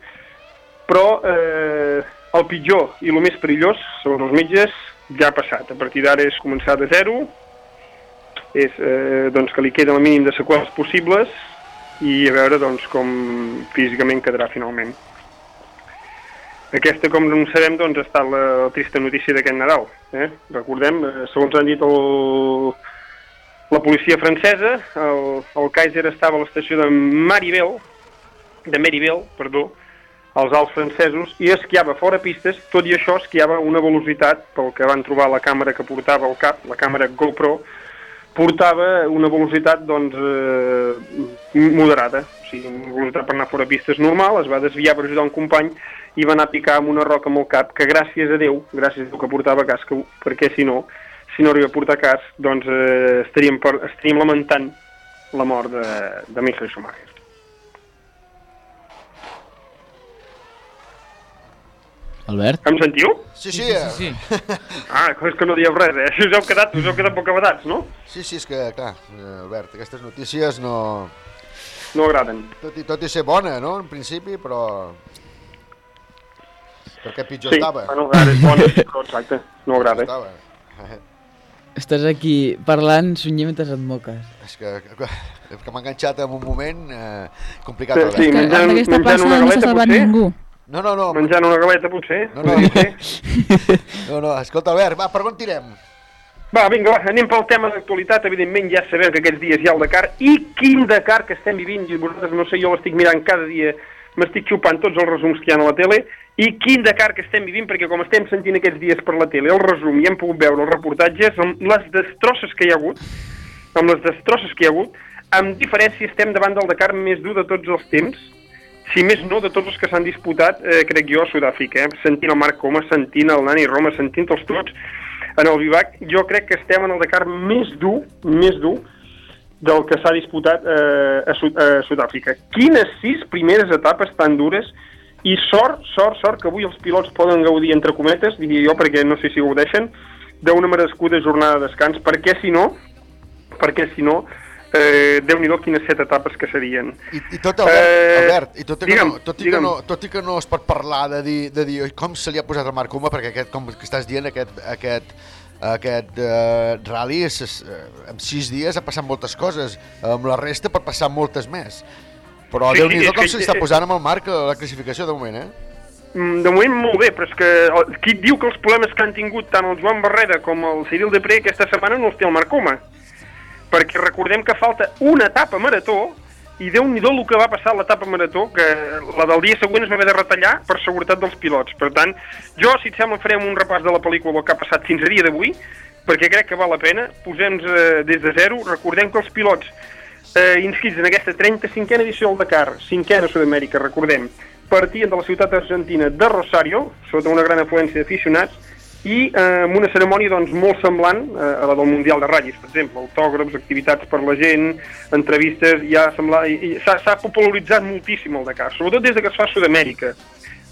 però eh, el pitjor i el més perillós, segons els metges, ja ha passat. A partir d'ara és començar de zero, és eh, doncs, que li queda el mínim de seqüeles possibles i a veure doncs, com físicament quedarà finalment. Aquesta, com no sabem, doncs, ha estat la, la trista notícia d'aquest Nadal. Eh? Recordem, eh, segons han dit el, la policia francesa, el, el Kaiser estava a l'estació de Maribel, de Meriville, perdó, als Alps francesos, i esquiava fora pistes, tot i això esquiava una velocitat, pel que van trobar la càmera que portava al cap, la càmera GoPro, portava una velocitat doncs, eh, moderada, o sigui, una velocitat per anar fora pistes normal, es va desviar per ajudar un company i va anar a picar amb una roca amb el cap, que gràcies a Déu, gràcies a Déu que portava casc, perquè si no, si no arriba a portar casc, doncs eh, estaríem, per, estaríem lamentant la mort de, de Michael Schumacher. Albert? Em sentiu? Sí, sí. sí, sí, sí. Ah, és que no dieu res, eh? Us heu quedat, us heu quedat poc abadats, no? Sí, sí, és que, clar, eh, Albert, aquestes notícies no... No agraden. Tot i, tot i ser bona, no?, en principi, però... Perquè pitjor Sí, estava. bueno, ara és bona, però exacte, no agrada. Estava. Estàs aquí parlant, sonyer mentre et moques. És que, que, que m'ha enganxat en un moment eh, complicat. Sí, Albert. sí, menjant- plaça una no s'ha galeta, salvat potser? ningú. No, no, no. Menjant una galeta, potser. No, no, no, no, escolta, Albert, va, per on tirem? Va, vinga, va, anem pel tema d'actualitat. Evidentment ja sabem que aquests dies hi ha el Dakar. I quin Dakar que estem vivint, i vosaltres no sé, jo l'estic mirant cada dia, m'estic xupant tots els resums que hi ha a la tele, i quin Dakar que estem vivint, perquè com estem sentint aquests dies per la tele, el resum, i hem pogut veure els reportatges, amb les destrosses que hi ha hagut, amb les destrosses que hi ha hagut, amb diferència estem davant del Dakar més dur de tots els temps, si més no de tots els que s'han disputat, eh, crec jo, a Sud-àfrica, eh? sentint el Marc Coma, sentint el Nani Roma, sentint els tots en el Vivac, jo crec que estem en el Dakar més dur, més dur, del que s'ha disputat eh, a, Sud Sud-àfrica. Quines sis primeres etapes tan dures i sort, sort, sort que avui els pilots poden gaudir, entre cometes, diria jo, perquè no sé si gaudeixen, d'una merescuda jornada de descans, perquè si no, perquè si no, eh, Déu-n'hi-do quines set etapes que serien. I, i tot, Albert, Eh, Albert i tot i, que digue'm, no, tot, i que digue'm. no, tot i que no es pot parlar de dir, de dir "Oi, com se li ha posat a Marc Coma, perquè aquest, com que estàs dient, aquest, aquest, aquest eh, rally és, és, eh, en sis dies ha passat moltes coses, amb la resta pot passar moltes més. Però Sí, sí, sí, Déu-n'hi-do és com que- se li està posant amb el Marc a la classificació de moment, eh? Mm, De moment molt bé, però és que el- qui diu que els problemes que han tingut tant el Joan Barreda com el Cyril Depré aquesta setmana no els té el Marc Coma. Perquè recordem que falta una etapa marató i déu nhi el que va passar a l'etapa marató, que la del dia següent es va haver de retallar per seguretat dels pilots. Per tant, jo, si et sembla, farem un repàs de la pel·lícula que ha passat fins a dia d'avui, perquè crec que val la pena. Posem-nos eh, des de zero. Recordem que els pilots eh, inscrits en aquesta 35a edició del Dakar, cinquena a Sud-amèrica, recordem, partien de la ciutat argentina de Rosario, sota una gran afluència d'aficionats, i eh, amb una cerimònia doncs, molt semblant eh, a la del Mundial de Ratllis, per exemple, autògrafs, activitats per la gent, entrevistes, ja s'ha popularitzat moltíssim el Dakar, sobretot des de que es fa a Sud-amèrica.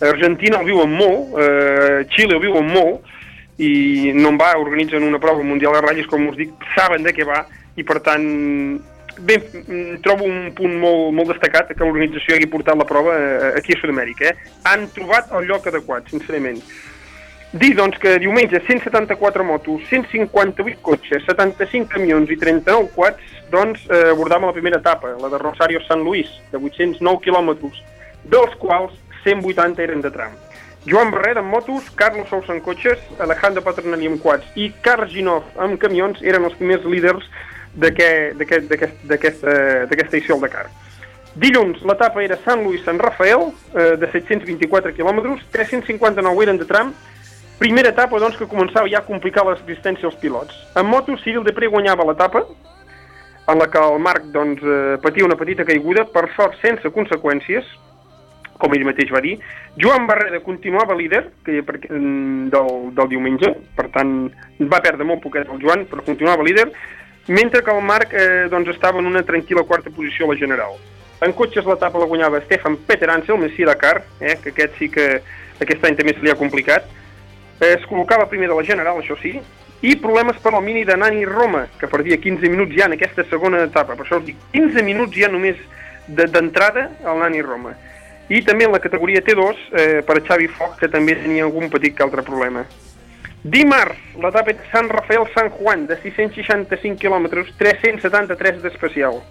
Argentina el viuen molt, eh, Xile el viuen molt, i no en va, organitzen una prova mundial de ratllis, com us dic, saben de què va, i per tant, bé, mm, trobo un punt molt, molt destacat que l'organització hagi portat la prova eh, aquí a Sud-amèrica. Eh? Han trobat el lloc adequat, sincerament. Dir, doncs, que diumenge 174 motos, 158 cotxes, 75 camions i 39 quads, doncs, eh, abordaven la primera etapa, la de Rosario San Luis, de 809 quilòmetres, dels quals 180 eren de tram. Joan Barrera amb motos, Carlos Sous en cotxes, Alejandro Patronelli amb quads i Carl Ginov amb camions eren els primers líders d'aquest- d'aquesta edició al Dakar. Dilluns l'etapa era Sant Luis-San Rafael, eh, de 724 quilòmetres, 359 eren de tram, Primera etapa, doncs, que començava ja a complicar l'existència dels pilots. En moto, Cyril Depré guanyava l'etapa, en la que el Marc doncs, eh, patia una petita caiguda, per sort sense conseqüències, com ell mateix va dir. Joan Barreda continuava líder que, mm, del, del diumenge, per tant, va perdre molt poquet el Joan, però continuava líder, mentre que el Marc eh, doncs, estava en una tranquil·la quarta posició a la general. En cotxes l'etapa la guanyava Stefan Peter Ansel, Messi Dakar, eh, que aquest sí que aquest any també se li ha complicat. Es col·locava primer de la general, això sí, i problemes per al mini de Nani Roma, que perdia 15 minuts ja en aquesta segona etapa. Per això dic, 15 minuts ja només de- d'entrada al Nani Roma. I també en la categoria T2 eh, per a Xavi Foc, que també tenia algun petit que altre problema. Dimarts, l'etapa de Sant Rafael Sant Juan, de 665 quilòmetres, 373 d'especial.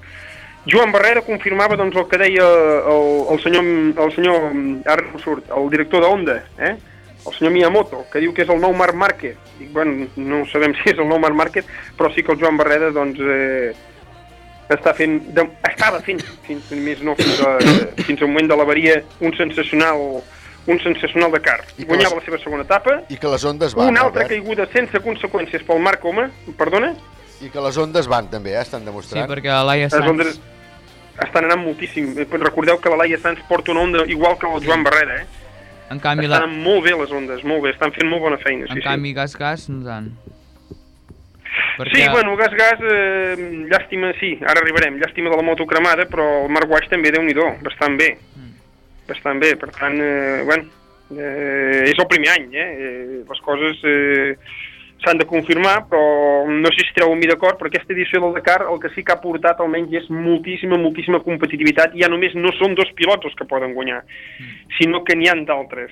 Joan Barrera confirmava doncs, el que deia el, el senyor, el senyor, ara no surt, el director d'Onda, eh? El senyor Miyamoto, que diu que és el nou Marc Márquez. Dic, bueno, no sabem si és el nou Marc Márquez, però sí que el Joan Barrera doncs, eh, està fent, de, estava fent, fins, més no, fins, a, fins al moment de l'avaria, un sensacional un sensacional de car. I Guanyava les- la seva segona etapa, I que les ondes van, una altra Albert. caiguda sense conseqüències pel Marc Coma, perdona? I que les ondes van també, eh? estan Sí, demostrant. perquè la Laia Les Sanz... ondes estan anant moltíssim. Eh, Recordeu que la Laia Sanz porta una onda igual que el Joan Barrera, eh? En canvi, Estan la... molt bé les ondes, molt bé, estan fent molt bona feina. en Sí, canvi gas, gas, no tant. sí. sí, bueno, gas, gas, eh, llàstima, sí, ara arribarem, llàstima de la moto cremada, però el Marc Guaix també, déu nhi bastant bé. Mm. Bastant bé, per tant, eh, bueno, eh, és el primer any, eh? eh les coses eh, s'han de confirmar, però no sé si treu mi d'acord, però aquesta edició del Dakar el que sí que ha portat almenys és moltíssima, moltíssima competitivitat, i ja només no són dos pilots els que poden guanyar, sinó que n'hi han d'altres.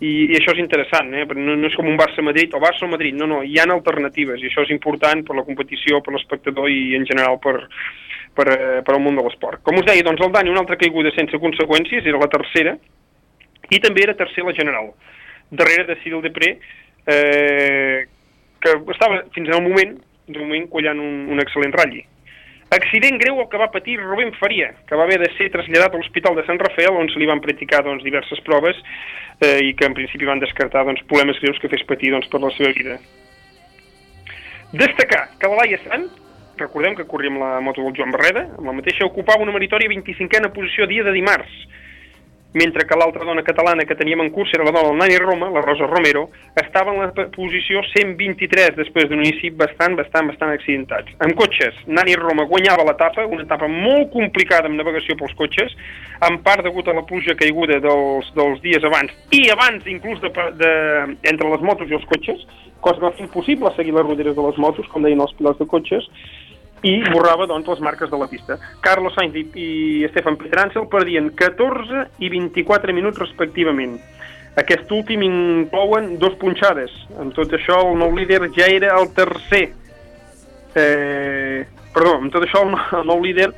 i, i això és interessant, eh? no, no és com un Barça-Madrid o Barça-Madrid, no, no, hi ha alternatives i això és important per la competició, per l'espectador i en general per, per, eh, per al món de l'esport. Com us deia, doncs el Dani, una altra caiguda sense conseqüències, era la tercera, i també era tercer la general, darrere de Cyril Depré, eh, que estava fins al moment, fins al moment collant un, un excel·lent ratlli. Accident greu el que va patir Rubén Faria, que va haver de ser traslladat a l'Hospital de Sant Rafael, on se li van practicar doncs, diverses proves eh, i que en principi van descartar doncs, problemes greus que fes patir doncs, per la seva vida. Destacar que la Laia Sant, recordem que corria amb la moto del Joan Barreda, amb la mateixa ocupava una meritòria 25a posició dia de dimarts, mentre que l'altra dona catalana que teníem en curs era la dona del Nani Roma, la Rosa Romero, estava en la posició 123 després d'un inici bastant, bastant, bastant accidentats. Amb cotxes, Nani Roma guanyava l'etapa, una etapa molt complicada amb navegació pels cotxes, en part degut a la pluja caiguda dels, dels dies abans i abans inclús de, de, entre les motos i els cotxes, cosa que va fer impossible seguir les roderes de les motos, com deien els pilots de cotxes, i borrava doncs, les marques de la pista. Carlos Sainz i, i Stefan Peter Ansel perdien 14 i 24 minuts respectivament. Aquest últim inclouen dos punxades. Amb tot això, el nou líder ja era el tercer. Eh, perdó, amb tot això, el, nou- el nou líder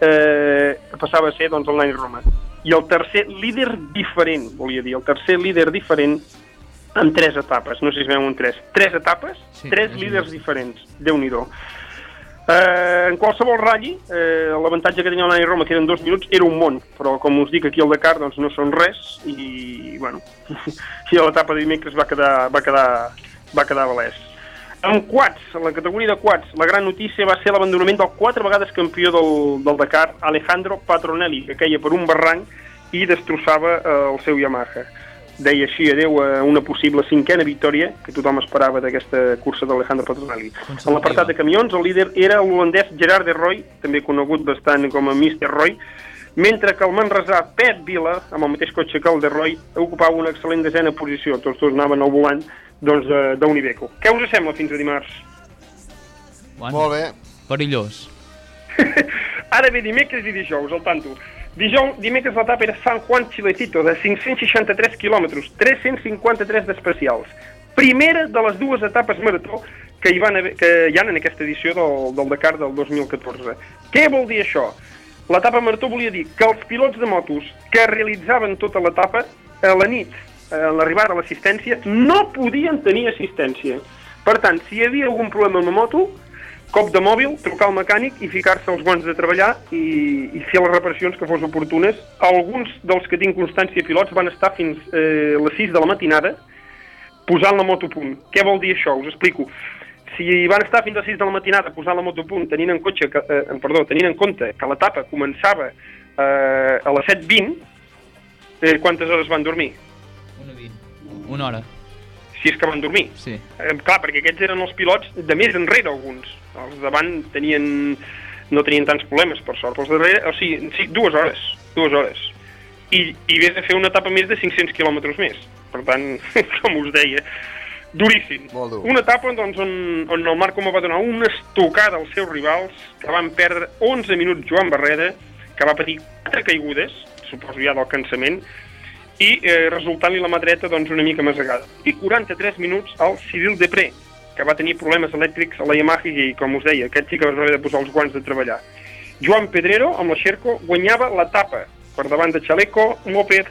eh, passava a ser doncs, el Nani Roma. I el tercer líder diferent, volia dir, el tercer líder diferent amb tres etapes, no sé si es veuen un tres. Tres etapes, Sí, tres líders diferents, déu nhi Eh, en qualsevol ratll, eh, l'avantatge que tenia el Nani Roma, que eren dos minuts, era un món, però com us dic aquí al Dakar doncs no són res i, bueno, i a l'etapa de dimecres va quedar, va quedar, va quedar balès. En quads, en la categoria de quads, la gran notícia va ser l'abandonament del quatre vegades campió del, del Dakar, Alejandro Patronelli, que queia per un barranc i destrossava eh, el seu Yamaha. Deia així adeu a una possible cinquena victòria que tothom esperava d'aquesta cursa d'Alejandro Patronelli. En l'apartat de camions, el líder era l'holandès Gerard de Roy, també conegut bastant com a Mr. Roy, mentre que el manresà Pep Vila, amb el mateix cotxe que el de Roy, ocupava una excel·lent desena posició. Tots dos anaven al volant doncs, d'Univeco. Què us sembla fins a dimarts? Bueno, Molt bé. Perillós. Ara ve dimecres i dijous, al tanto. Dijous, dimecres l'etapa era San Juan Chilecito, de 563 quilòmetres, 353 d'especials. Primera de les dues etapes marató que hi, van haver, que hi ha en aquesta edició del, del Dakar del 2014. Què vol dir això? L'etapa marató volia dir que els pilots de motos que realitzaven tota l'etapa a la nit, a l'arribada a l'assistència, no podien tenir assistència. Per tant, si hi havia algun problema amb la moto, cop de mòbil, trucar al mecànic i ficar-se els guants de treballar i, i fer les reparacions que fos oportunes. Alguns dels que tinc constància pilots van estar fins eh, les 6 de la matinada posant la moto a punt. Què vol dir això? Us explico. Si van estar fins a 6 de la matinada posant la moto a punt, tenint en, cotxe que, eh, perdó, tenint en compte que l'etapa començava eh, a les 7.20, eh, quantes hores van dormir? Una hora. Si és que van dormir. Sí. Eh, clar, perquè aquests eren els pilots de més enrere, alguns. Els davant tenien, no tenien tants problemes, per sort. Els darrere, o sigui, sí, dues hores. Dues hores. I, i vés a fer una etapa més de 500 quilòmetres més. Per tant, com us deia, duríssim. Molt dur. Una etapa doncs, on, on el Marc Coma va donar una estocada als seus rivals, que van perdre 11 minuts Joan Barreda, que va patir 4 caigudes, suposo ja del cansament, i eh, resultant-li la mà dreta doncs, una mica masegada. I 43 minuts al Cyril Depré, que va tenir problemes elèctrics a la Yamaha i, com us deia, aquest sí que va haver de posar els guants de treballar. Joan Pedrero, amb la Xerco, guanyava l'etapa per davant de Chaleco, López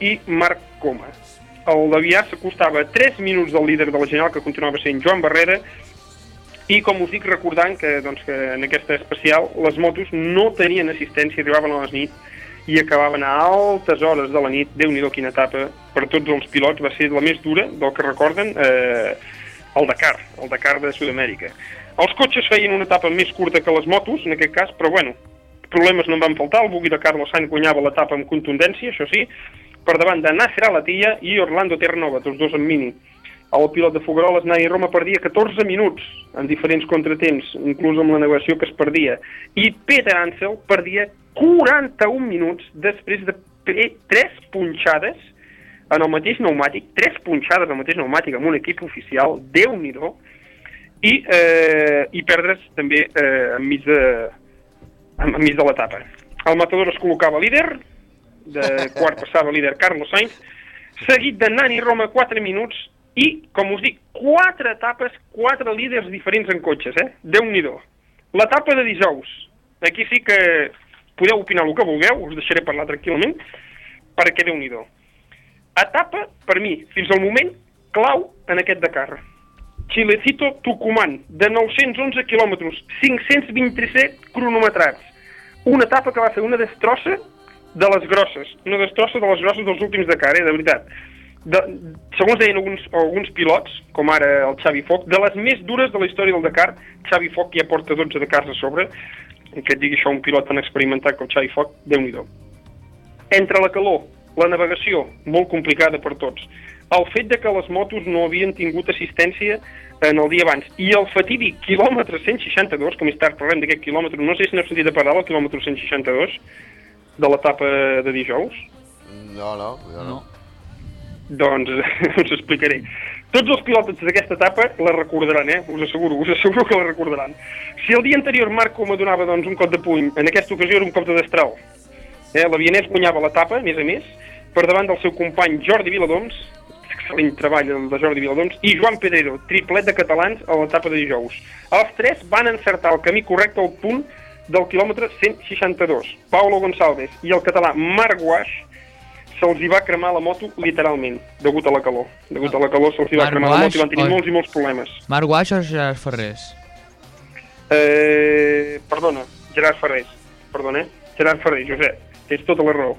i Marc Coma. El Davià s'acostava a 3 minuts del líder de la General, que continuava sent Joan Barrera, i com us dic, recordant que, doncs, que en aquesta especial les motos no tenien assistència, arribaven a les nit i acabaven a altes hores de la nit, déu nhi quina etapa, per tots els pilots va ser la més dura del que recorden eh, el Dakar, el Dakar de Sud-amèrica. Els cotxes feien una etapa més curta que les motos, en aquest cas, però bueno, problemes no en van faltar, el bugui de Carlos Sainz guanyava l'etapa amb contundència, això sí, per davant de Nasser Alatilla i Orlando Terranova, tots dos en mini. El pilot de Fogueroles, Nani Roma, perdia 14 minuts en diferents contratemps, inclús amb la navegació que es perdia. I Peter Ansel perdia 41 minuts després de tres punxades en el mateix pneumàtic, tres punxades en el mateix pneumàtic amb un equip oficial, déu nhi i, eh, i perdre's també eh, enmig de, en- enmig de l'etapa. El Matador es col·locava líder, de quart passava líder Carlos Sainz, seguit de Nani Roma 4 minuts i, com us dic, 4 etapes, 4 líders diferents en cotxes, eh? Déu-n'hi-do. L'etapa de dijous, aquí sí que podeu opinar el que vulgueu, us deixaré parlar tranquil·lament, perquè Déu-n'hi-do. Etapa, per mi, fins al moment, clau en aquest Dakar. Chilecito Tucumán, de 911 quilòmetres, 527 cronometrats. Una etapa que va ser una destrossa de les grosses, una destrossa de les grosses dels últims Dakar, eh, de veritat. De, segons deien alguns, alguns pilots, com ara el Xavi Foc, de les més dures de la història del Dakar, Xavi Foc ja porta 12 Dakars a sobre, que et digui això un pilot tan experimentat com Xavi Foc, déu nhi Entre la calor, la navegació, molt complicada per tots, el fet de que les motos no havien tingut assistència en el dia abans, i el fatídic quilòmetre 162, com més tard parlem d'aquest quilòmetre, no sé si n'heu sentit a parlar del quilòmetre 162, de l'etapa de dijous. No, no, jo no. Doncs us explicaré. Tots els pilotes d'aquesta etapa la recordaran, eh? Us asseguro, us asseguro que la recordaran. Si el dia anterior Marco me donava doncs, un cop de puny, en aquesta ocasió era un cop de destral. Eh? La Vienès guanyava l'etapa, a més a més, per davant del seu company Jordi Viladoms, excel·lent treball el de Jordi Viladoms, i Joan Pedrero, triplet de catalans a l'etapa de dijous. Els tres van encertar el camí correcte al punt del quilòmetre 162. Paulo Gonçalves i el català Marc Guaix se'ls hi va cremar la moto literalment, degut a la calor. Degut a la calor se'ls hi va Marc cremar la moto i Guaix van tenir o- molts i molts problemes. Marc Guaix o Gerard Ferrés? Eh, perdona, Gerard Ferrés. Perdona, eh? Gerard Ferrés, Josep. Tens tota la raó.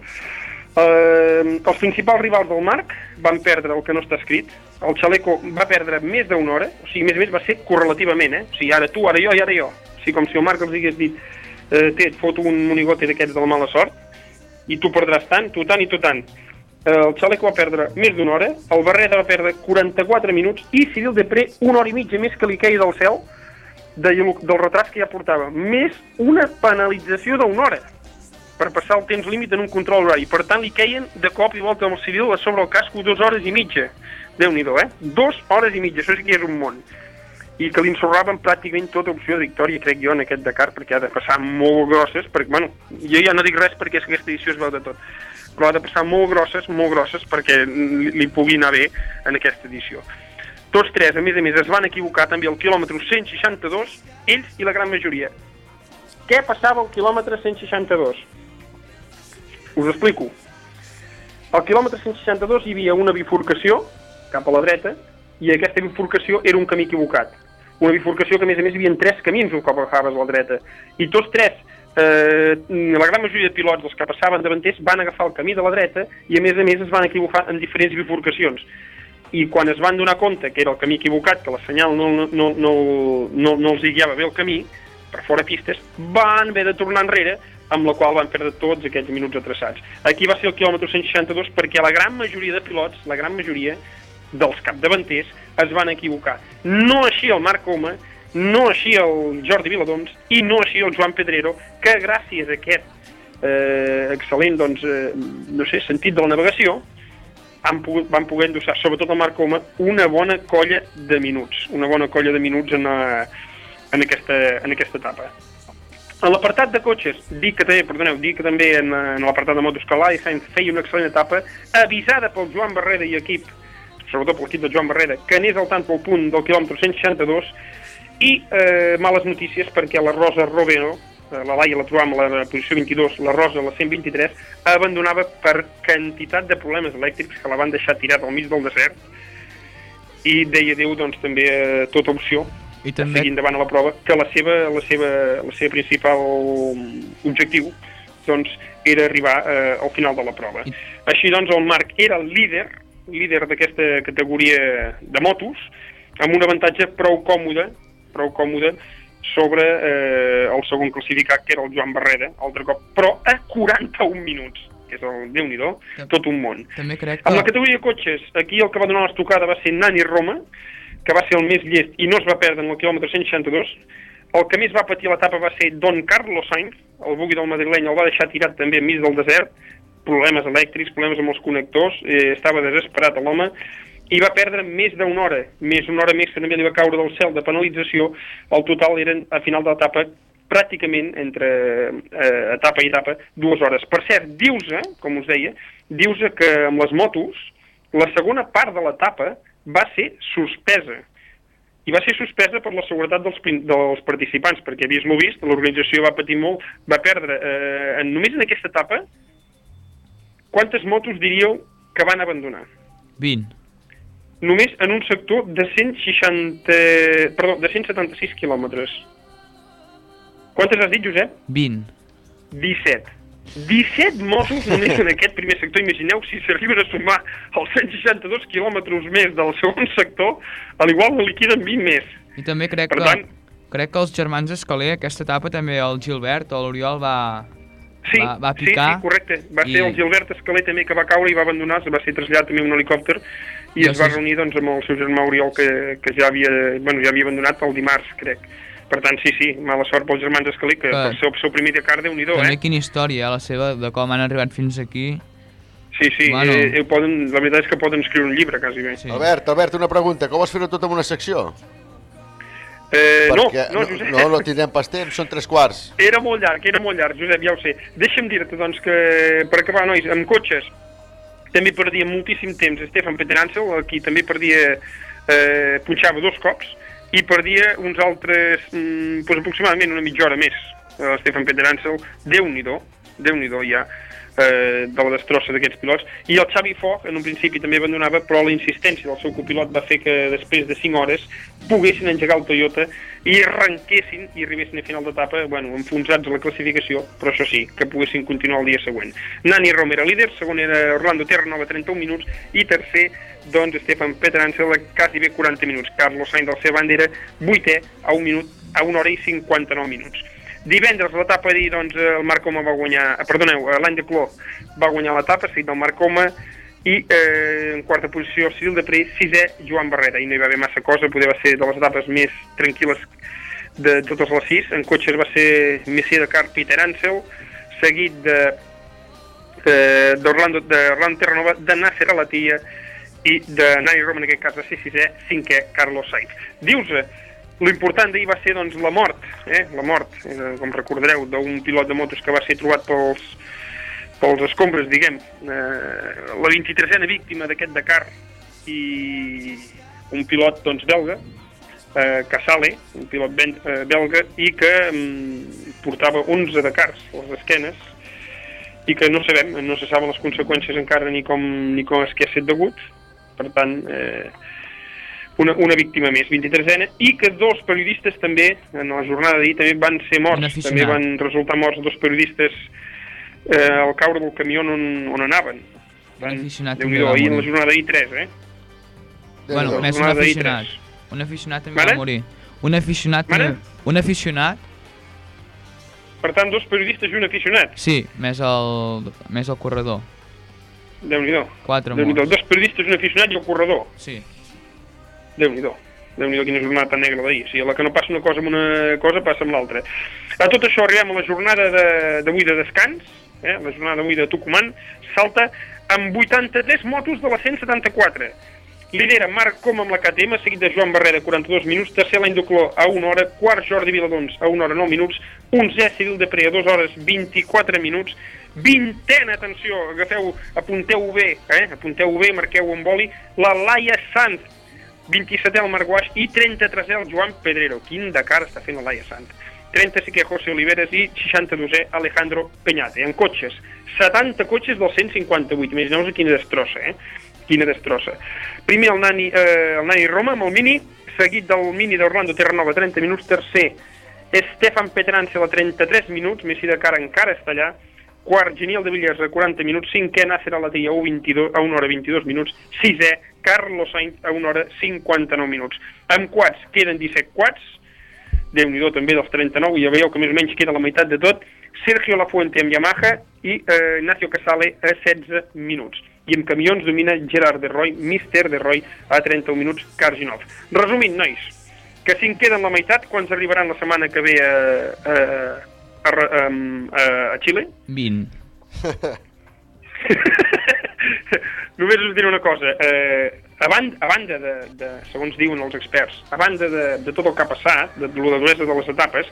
Eh, els principals rivals del Marc van perdre el que no està escrit. El Chaleco va perdre més d'una hora, o sigui, més a més va ser correlativament, eh? O sigui, ara tu, ara jo i ara jo. O sigui, com si el Marc els hagués dit eh, té, et foto un monigote d'aquests de la mala sort, i tu perdràs tant, tu tant i tu tant. Eh, el Chaleco va perdre més d'una hora, el Barreda va perdre 44 minuts i Cyril Depré una hora i mitja més que li queia del cel de, del retras que ja portava. Més una penalització d'una hora per passar el temps límit en un control horari. Per tant, li queien de cop i volta amb el civil a sobre el casco dues hores i mitja. déu nhi eh? Dos hores i mitja, això sí que és un món. I que li ensorraven pràcticament tota opció de victòria, crec jo, en aquest Dakar, perquè ha de passar molt grosses, perquè, bueno, jo ja no dic res perquè és que aquesta edició es veu de tot, però ha de passar molt grosses, molt grosses, perquè li, li pugui anar bé en aquesta edició. Tots tres, a més a més, es van equivocar també al quilòmetre 162, ells i la gran majoria. Què passava al quilòmetre 162? Us explico. Al quilòmetre 162 hi havia una bifurcació cap a la dreta i aquesta bifurcació era un camí equivocat. Una bifurcació que, a més a més, hi havia tres camins un cop agafaves a la dreta. I tots tres, eh, la gran majoria de pilots, els que passaven davanters, van agafar el camí de la dreta i, a més a més, es van equivocar en diferents bifurcacions. I quan es van donar compte que era el camí equivocat, que la senyal no, no, no, no, no, els guiava bé el camí, per fora pistes, van haver de tornar enrere, amb la qual van perdre tots aquests minuts atraçats. Aquí va ser el quilòmetre 162 perquè la gran majoria de pilots, la gran majoria dels capdavanters, es van equivocar. No així el Marc Coma, no així el Jordi Viladoms i no així el Joan Pedrero, que gràcies a aquest eh, excel·lent doncs, eh, no sé, sentit de la navegació, han pogut, van poder endossar, sobretot el Marc Coma, una bona colla de minuts, una bona colla de minuts en, eh, en, aquesta, en aquesta etapa. En l'apartat de cotxes, dic que també, perdoneu, dic que també en, en l'apartat de motos que l'Ai Sainz feia una excel·lent etapa, avisada pel Joan Barrera i equip, sobretot per l'equip de Joan Barrera, que anés al tant pel punt del quilòmetre 162, i eh, males notícies perquè la Rosa Rovero, eh, la Laia la trobàvem a la posició 22, la Rosa a la 123, abandonava per quantitat de problemes elèctrics que la van deixar tirat al mig del desert, i deia Déu, doncs, també eh, tota opció I també... seguir endavant a la prova, que la seva, la seva, la seva principal objectiu doncs, era arribar eh, al final de la prova. I... Així doncs el Marc era el líder, líder d'aquesta categoria de motos, amb un avantatge prou còmode, prou còmode sobre eh, el segon classificat, que era el Joan Barrera, altre cop, però a 41 minuts, que és el déu nhi tot un món. També crec Amb que... la categoria de cotxes, aquí el que va donar l'estocada va ser Nani Roma, que va ser el més llest i no es va perdre en el quilòmetre 162. El que més va patir l'etapa va ser Don Carlos Sainz, el bugui del madrileny el va deixar tirat també enmig del desert, problemes elèctrics, problemes amb els connectors, eh, estava desesperat l'home, i va perdre més d'una hora, més una hora més que també li va caure del cel de penalització, el total eren a final de l'etapa pràcticament entre eh, etapa i etapa dues hores. Per cert, dius com us deia, dius que amb les motos la segona part de l'etapa va ser suspesa. I va ser suspesa per la seguretat dels, dels participants, perquè havies-lo vist, l'organització va patir molt, va perdre, eh, en, només en aquesta etapa, quantes motos diríeu que van abandonar? 20. Només en un sector de 160... Perdó, de 176 quilòmetres. Quantes has dit, Josep? 20. 17. 17 motos només en aquest primer sector. Imagineu si s'arriben a sumar els 162 quilòmetres més del segon sector, al igual ne liquiden 20 més. I també crec Per que... tant- Crec que els germans Escalé, aquesta etapa també el Gilbert o l'Oriol va, Sí, va, va sí, picar. sí, correcte. Va i- ser el Gilbert Escalé també que va caure i va abandonar, va ser traslladat també un helicòpter i Jo es va sí- reunir doncs, amb el seu germà Oriol que, que ja, havia, bueno, ja havia abandonat el dimarts, crec. Per tant, sí, sí, mala sort pels germans Escalé, que per ser el seu primer Dakar, déu nhi També eh? quina història, eh, la seva, de com han arribat fins aquí. Sí, sí, Bueno. eh, eh, poden, la veritat és que poden escriure un llibre, quasi bé. Sí. Albert, Albert, una pregunta. Com vas fer-ho tot en una secció? Eh, no, Perquè no, Josep. no, no tindrem pas temps, són tres quarts. Era molt llarg, era molt llarg, Josep, ja ho sé. Deixa'm dir-te, doncs, que per acabar, nois, amb cotxes també perdia moltíssim temps Stefan Peter Ansel, qui també perdia, eh, punxava dos cops, i perdia uns altres, mm, doncs aproximadament una mitja hora més, eh, Stefan Peter Ansel, Déu-n'hi-do, Déu-n'hi-do ja, eh, de la destrossa d'aquests pilots, i el Xavi Foch en un principi també abandonava, però la insistència del seu copilot va fer que després de 5 hores poguessin engegar el Toyota i arrenquessin i arribessin a final d'etapa, bueno, enfonsats a la classificació, però això sí, que poguessin continuar el dia següent. Nani Rom era líder, segon era Orlando Terranova, 31 minuts, i tercer, doncs, Stefan Petransel, a quasi bé 40 minuts. Carlos Sainz del seva banda era vuitè a un minut, a una hora i 59 minuts. Divendres, l'etapa d'ahir, doncs, el Marc Coma va guanyar, eh, perdoneu, eh, l'any de Cló va guanyar l'etapa, seguit del Marc Coma, i eh, en quarta posició Cyril Depré, sisè Joan Barrera, i no hi va haver massa cosa, poder va ser de les etapes més tranquil·les de totes les sis, en cotxes va ser Messier de Car Peter Ansel, seguit de de- d'Orlando Terranova, de Nasser Alatia i de Nani Roma, en aquest cas va ser sisè, cinquè Carlos Sainz. Dius-se, l'important d'ahir va ser doncs, la mort, eh? la mort, eh, com recordareu, d'un pilot de motos que va ser trobat pels, pels escombres, diguem, eh, la 23a víctima d'aquest Dakar i un pilot doncs, belga, eh, Casale, un pilot ben, eh, belga, i que mm, portava 11 Dakars a les esquenes i que no sabem, no se saben les conseqüències encara ni com, ni com és que ha estat degut, per tant, eh, una, una víctima més, 23ena, i que dos periodistes també, en la jornada d'ahir, també van ser morts, també van resultar morts dos periodistes eh, al caure del camió on, on anaven. Van, aficionat déu també nhi va ahir en la morir. jornada d'ahir 3, eh? Bueno, La més un aficionat. tres. Un aficionat també Mare? va morir. Un aficionat Mare? també... Un aficionat, Per tant, dos periodistes i un aficionat. sí, més el, més el corredor. Déu-n'hi-do. Quatre Déu-n'hi-do. morts. Dos periodistes, un aficionat i el corredor. Sí. Déu-n'hi-do. Déu-n'hi-do quina jornada tan negra d'ahir. O sigui, la que no passa una cosa amb una cosa passa amb l'altra. A tot això arribem a la jornada d'avui de, de descans, eh? la jornada d'avui de Tucumán, salta amb 83 motos de la 174. Lidera Marc Com amb la KTM, seguit de Joan Barrera, 42 minuts, tercer l'any d'Ocló a 1 hora, quart Jordi Viladons a 1 hora 9 minuts, 11è Civil de Pre a 2 hores 24 minuts, vintena, atenció, agafeu, apunteu-ho bé, eh? apunteu-ho bé, marqueu en boli, la Laia Sanz, 27è el Marc Guaix i 33è el Joan Pedrero. Quin Dakar està fent la Laia Sanz. 35è José Oliveres i 62è Alejandro Peñate. En cotxes, 70 cotxes del 158. Imagineu-vos quina destrossa, eh? Quina destrossa. Primer el Nani, eh, el Nani Roma amb el Mini, seguit del Mini d'Orlando Terranova, 30 minuts. Tercer, Stefan Petrancel a 33 minuts, Messi de cara encara està allà. Quart, Genial de Villers a 40 minuts. Cinquè, Nasser Alatia a 22, a 1 hora 22 minuts. Sisè, Carlos Sainz a 1 hora 59 minuts. Amb quats, queden 17 quats, déu nhi també dels 39, ja veieu que més o menys queda la meitat de tot, Sergio Lafuente amb Yamaha i eh, Ignacio Casale a 16 minuts. I en camions domina Gerard de Roy, Mister de Roy a 31 minuts, Karginov. Resumint, nois, que si en queden la meitat, quants arribaran la setmana que ve a, a, a, a, a, Xile? 20. Només us diré una cosa. Eh, a, banda, a banda de, de, segons diuen els experts, a banda de, de tot el que ha passat, de, de la duresa de les etapes,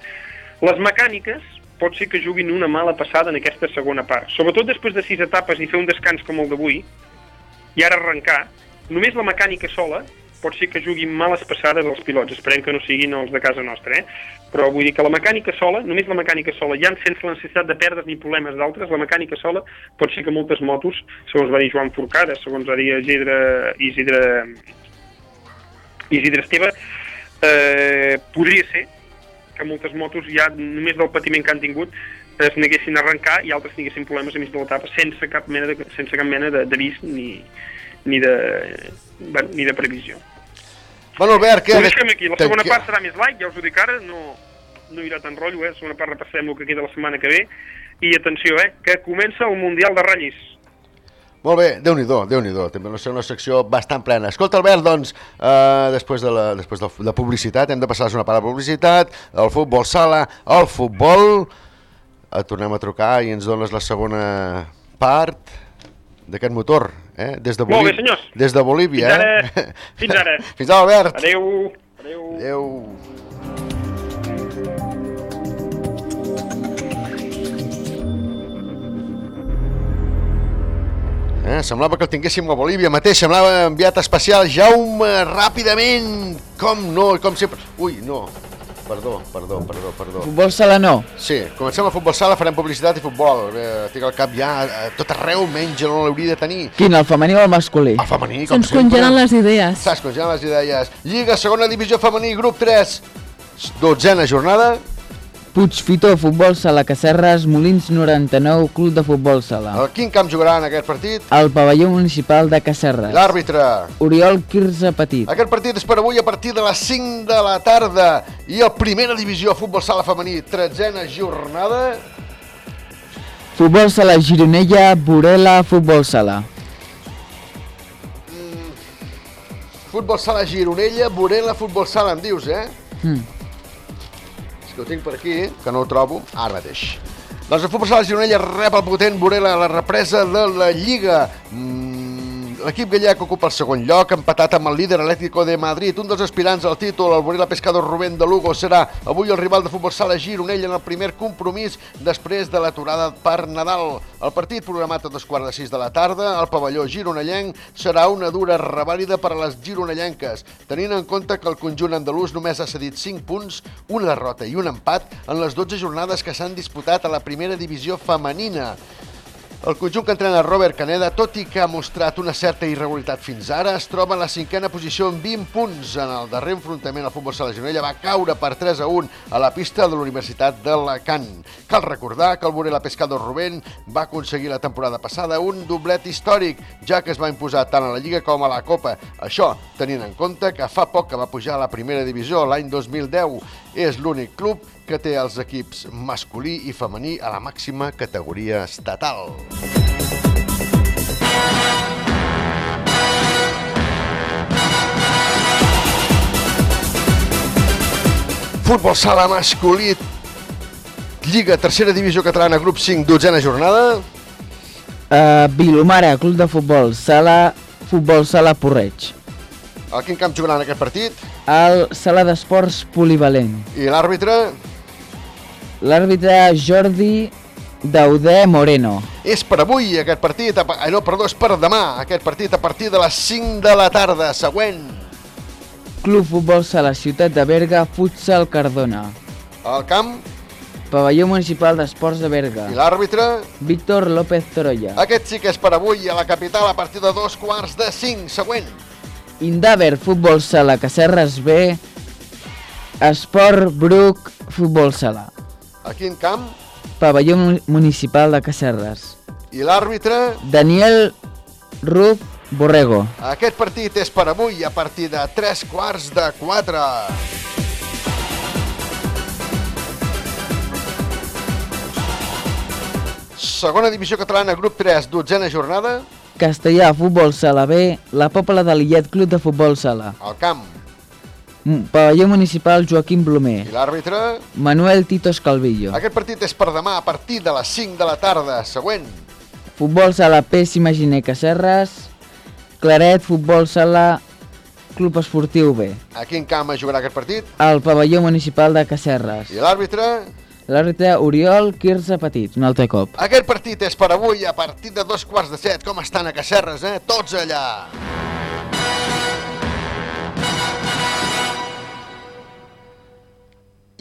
les mecàniques pot ser que juguin una mala passada en aquesta segona part. Sobretot després de sis etapes i fer un descans com el d'avui, i ara arrencar, només la mecànica sola pot ser que juguin males passades als pilots, esperem que no siguin els de casa nostra, eh? però vull dir que la mecànica sola, només la mecànica sola, ja sense la necessitat de perdre ni problemes d'altres, la mecànica sola pot ser que moltes motos, segons va dir Joan Forcada, segons va dir Isidre, Isidre, Isidre Esteve, eh, podria ser que moltes motos ja només del patiment que han tingut es neguessin a arrencar i altres tinguessin problemes a mig de l'etapa sense cap mena de, sense cap mena de, de vis ni, ni, de, bueno, ni de previsió. Bueno, Albert, què... Deixem aquí, la segona part serà més light, ja us ho dic ara, no, no hi haurà tant rotllo, eh? la segona part repassarem el que queda la setmana que ve, i atenció, eh, que comença el Mundial de Ratllis. Molt bé, Déu-n'hi-do, déu nhi déu també una segona secció bastant plena. Escolta, Albert, doncs, eh, després, de la, després de la publicitat, hem de passar a la segona part de publicitat, el futbol sala, el futbol... Et tornem a trucar i ens dones la segona part d'aquest motor, eh? Des de, Molt bé, senyors. Des de Bolívia, Fins ara. eh? Fins ara. Fins ara, Albert. Adéu. Adéu. Adéu. Eh, semblava que el tinguéssim a Bolívia mateix, semblava enviat especial. Jaume, ràpidament, com no, com sempre... Ui, no, perdó, perdó, perdó, perdó. Futbol sala no. Sí, comencem a futbol sala, farem publicitat i futbol. Eh, tinc el cap ja a tot arreu, menys no l'hauria de tenir. Quin, el femení o el masculí? El femení, com Se'ns congelen les idees. Se'ns congelen les idees. Lliga, segona divisió femení, grup 3, dotzena jornada. Puigfitó, futbol sala Cacerres, Molins 99, club de futbol sala. El quin camp jugarà en aquest partit? El pavelló municipal de Cacerres. L'àrbitre. Oriol Quirze Petit. Aquest partit és per avui a partir de les 5 de la tarda i el primera divisió futbol sala femení, tretzena jornada. Futbol sala Gironella, Borela, futbol sala. Futbol sala Gironella, Borela, futbol sala, em dius, eh? Hmm. Que ho tinc per aquí, que no ho trobo, ara mateix. Doncs el futbol sala Gironella rep el potent Borela a la represa de la Lliga. Mm, L'equip gallec ocupa el segon lloc, empatat amb el líder Atlético de Madrid. Un dels aspirants al títol, el Borela Pescador Rubén de Lugo, serà avui el rival de futbol sala Gironella en el primer compromís després de l'aturada per Nadal. El partit programat a dos quarts de sis de la tarda al pavelló gironellenc serà una dura revàlida per a les gironellenques, tenint en compte que el conjunt andalús només ha cedit 5 punts, una derrota i un empat en les 12 jornades que s'han disputat a la primera divisió femenina. El conjunt que entrena Robert Caneda, tot i que ha mostrat una certa irregularitat fins ara, es troba en la cinquena posició amb 20 punts. En el darrer enfrontament al futbol sala Gironella va caure per 3 a 1 a la pista de la Universitat d'Alacant. Cal recordar que el Borela Pescador Rubén va aconseguir la temporada passada un doblet històric, ja que es va imposar tant a la Lliga com a la Copa. Això tenint en compte que fa poc que va pujar a la primera divisió, l'any 2010. És l'únic club que té els equips masculí i femení a la màxima categoria estatal. Futbol sala masculí, Lliga, tercera divisió catalana, grup 5, dotzena jornada. Uh, Vilomara, club de futbol sala, futbol sala Porreig. A quin camp jugaran aquest partit? El sala d'esports polivalent. I l'àrbitre? L'àrbitre Jordi Daudé Moreno. És per avui aquest partit, a ah, no, perdó, és per demà, aquest partit a partir de les 5 de la tarda, següent. Club Futbol Sala Ciutat de Berga, Futsal Cardona. El camp Pavelló Municipal d'Esports de Berga. i l'àrbitre? Víctor López Torolla. Aquest sí que és per avui a la capital a partir de dos quarts de 5, següent. Indaver, Futbol Sala Cacerres B. Esport Bruc, Futbol Sala. A quin camp? Pavelló Mu- Municipal de Cacerres. I l'àrbitre? Daniel Ruf Borrego. Aquest partit és per avui a partir de 3 quarts de 4. Segona divisió catalana, grup 3, dotzena jornada. Castellà, Futbol Sala B. La Pobla de Lillet, Club de Futbol Sala. Al camp. Mm, Pavelló Municipal Joaquim Blomer. I l'àrbitre? Manuel Titos Calvillo. Aquest partit és per demà a partir de les 5 de la tarda. Següent. Futbol Sala P. S'Imaginer Cacerres. Claret, Futbol Sala Club Esportiu B. A quin camp es jugarà aquest partit? Al Pavelló Municipal de Cacerres. I l'àrbitre? L'àrbitre Oriol Quirze Petit, un altre cop. Aquest partit és per avui a partir de dos quarts de set. Com estan a Cacerres, eh? Tots allà.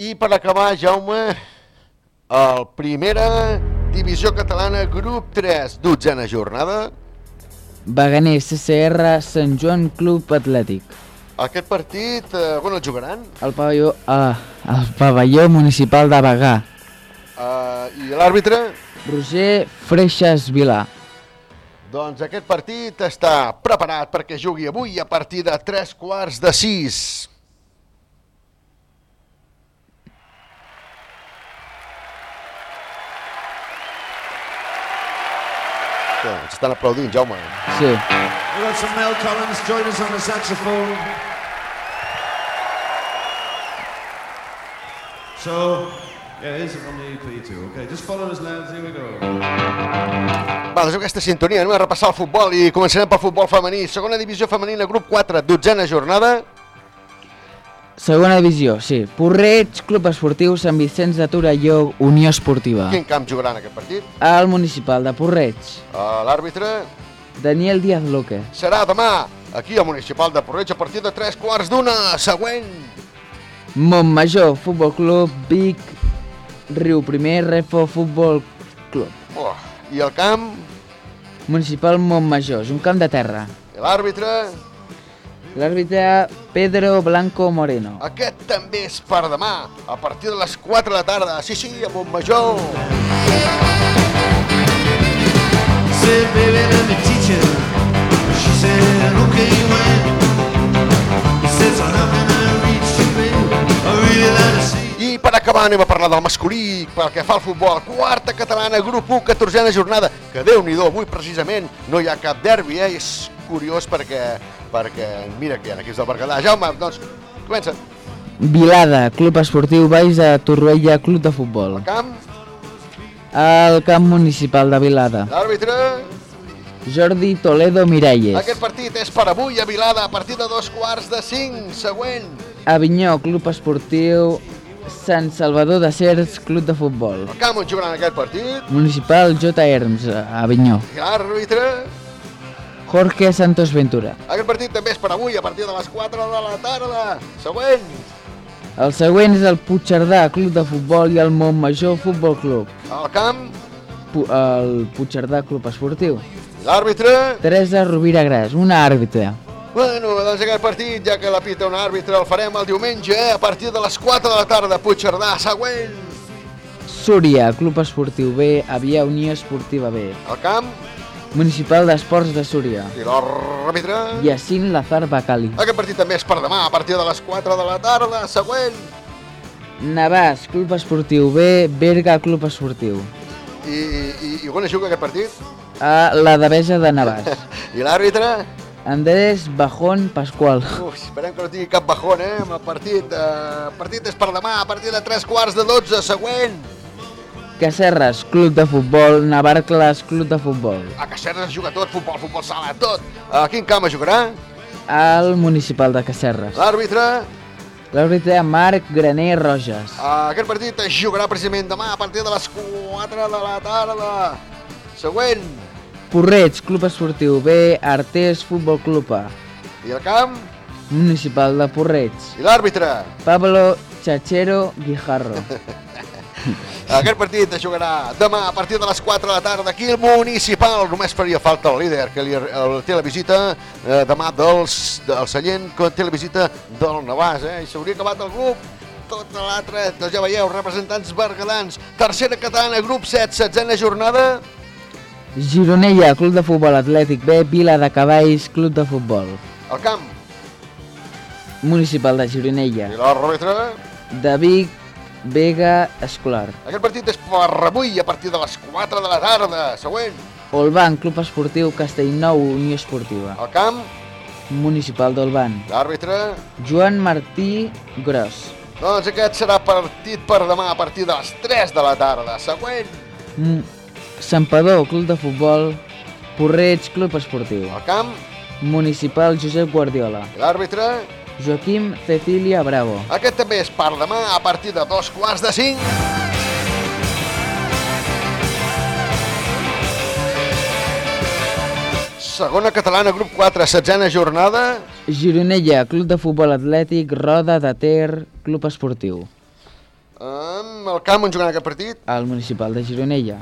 I per acabar, Jaume, el primera divisió catalana, grup 3, dotzena jornada. Baganer CCR Sant Joan Club Atlètic. Aquest partit, eh, on el jugaran? El pavelló, uh, el pavelló municipal de Bagà. Uh, I l'àrbitre? Roger Freixas Vilà. Doncs aquest partit està preparat perquè jugui avui a partir de 3 quarts de 6. Ens estan aplaudint, Jaume. Sí. We've got some Mel Collins join us on the saxophone. So, yeah, here's it on the EP too. Okay, just follow us, lads. Here we go. Va, doncs aquesta sintonia anem a repassar el futbol i començarem pel futbol femení. Segona divisió femenina, grup 4, dotzena jornada. Segona divisió, sí. Porreig, Club Esportiu Sant Vicenç de Torelló, Unió Esportiva. Quin camp jugaran aquest partit? Al municipal de Porreig. Uh, L'àrbitre Daniel Díaz Luque. serà demà aquí al municipal de Porreig a partir de 3 quarts d'una. Següent. Montmajor, Futbol Club, Vic, Riu Primer, Refo, Futbol Club. Oh, I el camp, Municipal Montmajor, és un camp de terra. l'àrbitre, L'àrbitre Pedro Blanco Moreno. aquest també és per demà, a partir de les 4 de la tarda. Sí, sí, a Montmajor. Said, baby, let me teach you. She said, okay, when? He says, I'm not gonna reach you, baby. I really like to see. I per acabar anem a parlar del masculí, pel que fa al futbol. Quarta catalana, grup 1, 14a jornada. Que déu nhi avui precisament no hi ha cap derbi, eh? És curiós perquè, perquè mira que hi ha equips del Berguedà. Jaume, doncs, comença. Vilada, Club Esportiu Baix de Torroella, Club de Futbol. Camp, El camp municipal de Vilada. l'àrbitre... Jordi Toledo Miralles. Aquest partit és per avui a Vilada a partir de dos quarts de cinc. Següent. Avinyó, Club Esportiu Sant Salvador de Cers, Club de Futbol. El camp on jugaran aquest partit. Municipal J. Herms, Avinyó. L'àrbitre... Jorge Santos Ventura. Aquest partit també és per avui a partir de les 4 de la tarda. Següent. El següent és el Puigcerdà, Club de Futbol i el Montmajor Futbol Club. El camp, Pu el Puigcerdà Club Esportiu. l'àrbitre... Teresa Rovira Gras, una àrbitre. Bueno, doncs aquest partit, ja que la pita un àrbitre, el farem el diumenge eh, a partir de les 4 de la tarda. Puigcerdà, següent. Súria, Club Esportiu B, Avià Unió Esportiva B. El camp, Municipal d'Esports de Súria. i l'àrbitre... Yacine Lazar Bacali. Aquest partit també és per demà, a partir de les 4 de la tarda. Següent. Navàs, Club Esportiu B, Berga Club Esportiu. I, i, i on es juga aquest partit? A la Devesa de Navàs. I l'àrbitre? Andrés Bajón Pascual. Uf, esperem que no tingui cap bajón, eh, amb el partit. Eh, el partit és per demà, a partir de 3 quarts de 12. Següent. Cacerres, Club de Futbol, Navarcles, Club de Futbol. A Cacerres es juga tot, futbol, futbol sala, tot. A quin camp es jugarà? Al Municipal de Cacerres. L'àrbitre? L'àrbitre Marc Graner Roges. Aquest partit es jugarà precisament demà a partir de les 4 de la tarda. Següent. Porreig, Club Esportiu B, Artés, Futbol Club A. I el camp? Municipal de Porreig. I l'àrbitre? Pablo Chachero Guijarro. Aquest partit es jugarà demà a partir de les 4 de la tarda aquí al Municipal. Només faria falta el líder, que li, el, té la visita eh, demà dels, del Sallent, que té la visita del Navàs. Eh? I s'hauria acabat el grup tot l'altre, doncs ja veieu, representants bergadans. Tercera catalana, grup 7, setzena jornada. Gironella, Club de Futbol Atlètic B, Vila de Cavalls, Club de Futbol. El camp. Municipal de Gironella. I l'àrbitre? De Vic, Vega, Escolar. Aquest partit és per avui a partir de les 4 de la tarda. Següent. Olban, Club Esportiu Castellnou, Unió Esportiva. El camp. Municipal d'Olban. L'àrbitre? Joan Martí Gros. Doncs aquest serà partit per demà a partir de les 3 de la tarda. Següent. Mm. Sampador, Club de Futbol. Porreig, Club Esportiu. El camp. Municipal Josep Guardiola. L'àrbitre? Joaquim Cecilia Bravo. Aquest també és per demà a partir de dos quarts de cinc. Segona catalana, grup 4, setzena jornada. Gironella, Club de Futbol Atlètic, Roda de Ter, Club Esportiu. Um, el camp on jugant aquest partit? El municipal de Gironella.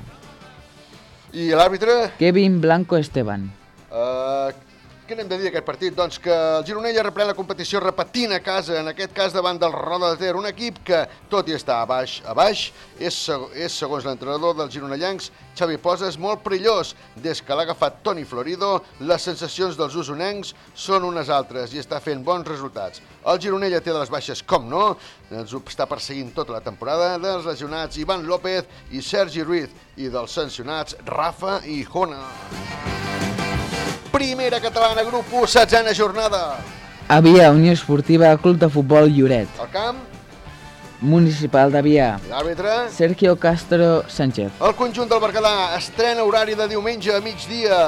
I l'àrbitre? Kevin Blanco Esteban. Uh, què n'hem de dir d'aquest partit? Doncs que el Gironella reprèn la competició repetint a casa, en aquest cas davant del Roda de Ter, un equip que, tot i estar a baix, a baix és, és segons l'entrenador dels gironellancs, Xavi Poses, molt perillós. Des que l'ha agafat Toni Florido, les sensacions dels usonencs són unes altres i està fent bons resultats. El Gironella té de les baixes, com no, ens està perseguint tota la temporada, dels lesionats Ivan López i Sergi Ruiz i dels sancionats Rafa i Jona. Primera catalana, grup 1, setzena jornada. Avià, Unió Esportiva, Club de Futbol Lloret. El camp, Municipal d'Avià. l'àrbitre... Sergio Castro Sánchez. El conjunt del Berguedà estrena horari de diumenge a migdia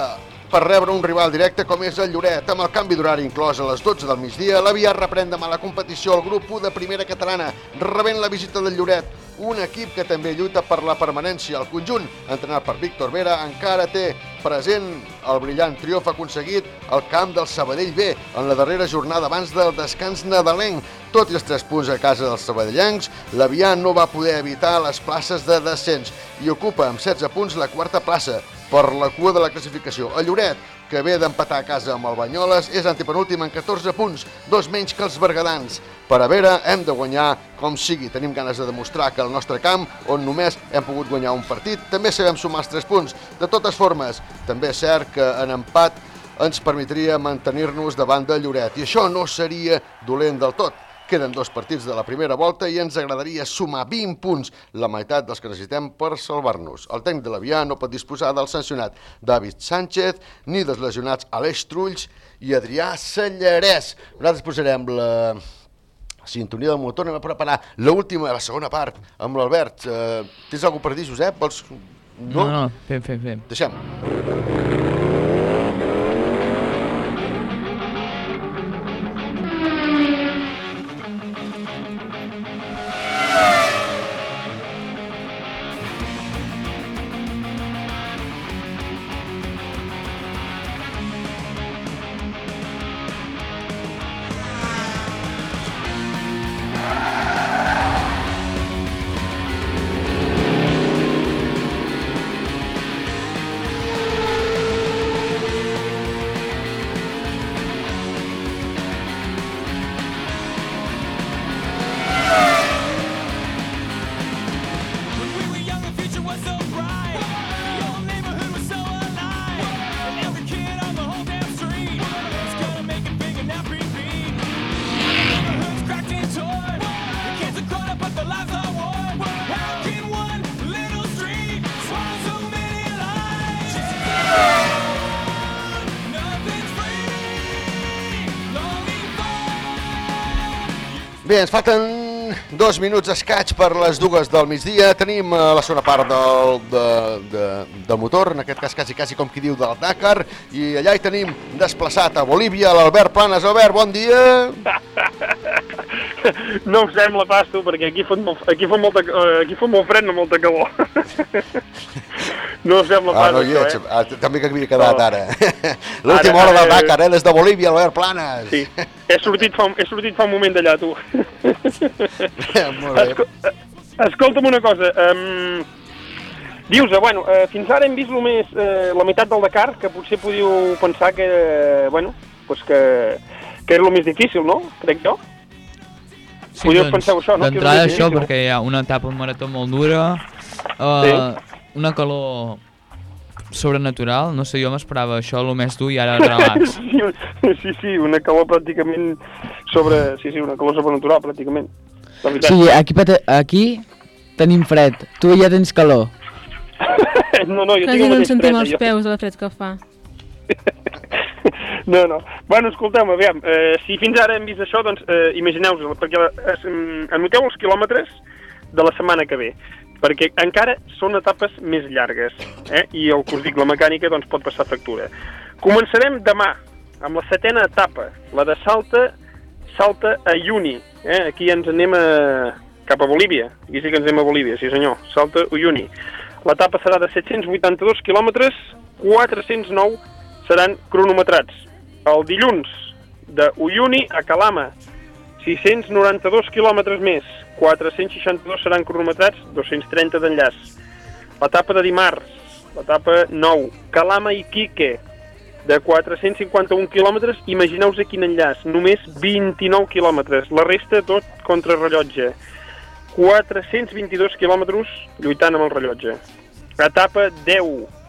per rebre un rival directe com és el Lloret. Amb el canvi d'horari inclòs a les 12 del migdia, l'Avià reprèn demà la competició al grup 1 de primera catalana, rebent la visita del Lloret, un equip que també lluita per la permanència. El conjunt, entrenat per Víctor Vera, encara té present el brillant triomf aconseguit al camp del Sabadell B en la darrera jornada abans del descans nadalenc. Tot i els tres punts a casa dels sabadellencs, l'Avià no va poder evitar les places de descens i ocupa amb 16 punts la quarta plaça per la cua de la classificació. El Lloret, que ve d'empatar a casa amb el Banyoles, és antipenúltim en 14 punts, dos menys que els bergadans. Per a veure, hem de guanyar com sigui. Tenim ganes de demostrar que el nostre camp, on només hem pogut guanyar un partit, també sabem sumar els 3 punts. De totes formes, també és cert que en empat ens permetria mantenir-nos davant de Lloret. I això no seria dolent del tot. Queden dos partits de la primera volta i ens agradaria sumar 20 punts, la meitat dels que necessitem per salvar-nos. El tècnic de l'Avià no pot disposar del sancionat David Sánchez, ni dels lesionats Aleix Trulls i Adrià Sallarès. Nosaltres posarem la sintonia del motor, anem a preparar l'última, la segona part, amb l'Albert. Eh, tens alguna per dir, Josep? Vols... No, no, fem, fem, fem. Deixem. Bé, ens falten dos minuts escaig per les dues del migdia. Tenim eh, la segona part del, de, de, del motor, en aquest cas quasi, quasi com qui diu del Dakar, i allà hi tenim desplaçat a Bolívia l'Albert Planes. Albert, bon dia! No em sembla pas, tu, perquè aquí fot molt, aquí fot molta, eh, aquí fot molt fred, no molta calor. No em sembla Ah, pas, no hi això, ets, eh? ah, també que havia quedat No. ara. L'última hora del ara, Dakar, eh, des de Bolívia, Albert Planes. Sí, he sortit fa, he sortit fa un moment d'allà, tu. Molt bé. Esco escolta'm una cosa, um, dius, eh, bueno, eh, fins ara hem vist només eh, la meitat del Dakar, que potser podíeu pensar que, eh, bueno, pues que, que era el més difícil, no? Crec jo. Sí, Podíeu doncs, pensar això, no? D'entrada això, perquè hi ha una etapa en marató molt dura, uh, una calor sobrenatural, no sé, jo m'esperava això el més dur i ara relax. sí, sí, sí, una calor pràcticament sobre... Sí, sí, una calor sobrenatural, pràcticament. Sigui, aquí, aquí tenim fred, tu ja tens calor. no, no, jo Quasi tinc el no ens sentim els peus de la fred que fa. No, no. Bueno, escolteu aviam, eh, si fins ara hem vist això, doncs eh, imagineu-vos, perquè eh, mm, anoteu els quilòmetres de la setmana que ve, perquè encara són etapes més llargues, eh? i el que us dic, la mecànica doncs, pot passar factura. Començarem demà, amb la setena etapa, la de Salta, Salta a Uyuni. Eh? Aquí ens anem a, cap a Bolívia. Aquí sí que ens anem a Bolívia, sí senyor. Salta a Uyuni. L'etapa serà de 782 quilòmetres, 409 seran cronometrats. El dilluns, de Uyuni a Calama, 692 quilòmetres més, 462 seran cronometrats, 230 d'enllaç. L'etapa de dimarts, l'etapa 9, Calama i Quique, de 451 quilòmetres, imagineu-vos a quin enllaç, només 29 quilòmetres, la resta tot contra rellotge. 422 quilòmetres lluitant amb el rellotge. Etapa 10,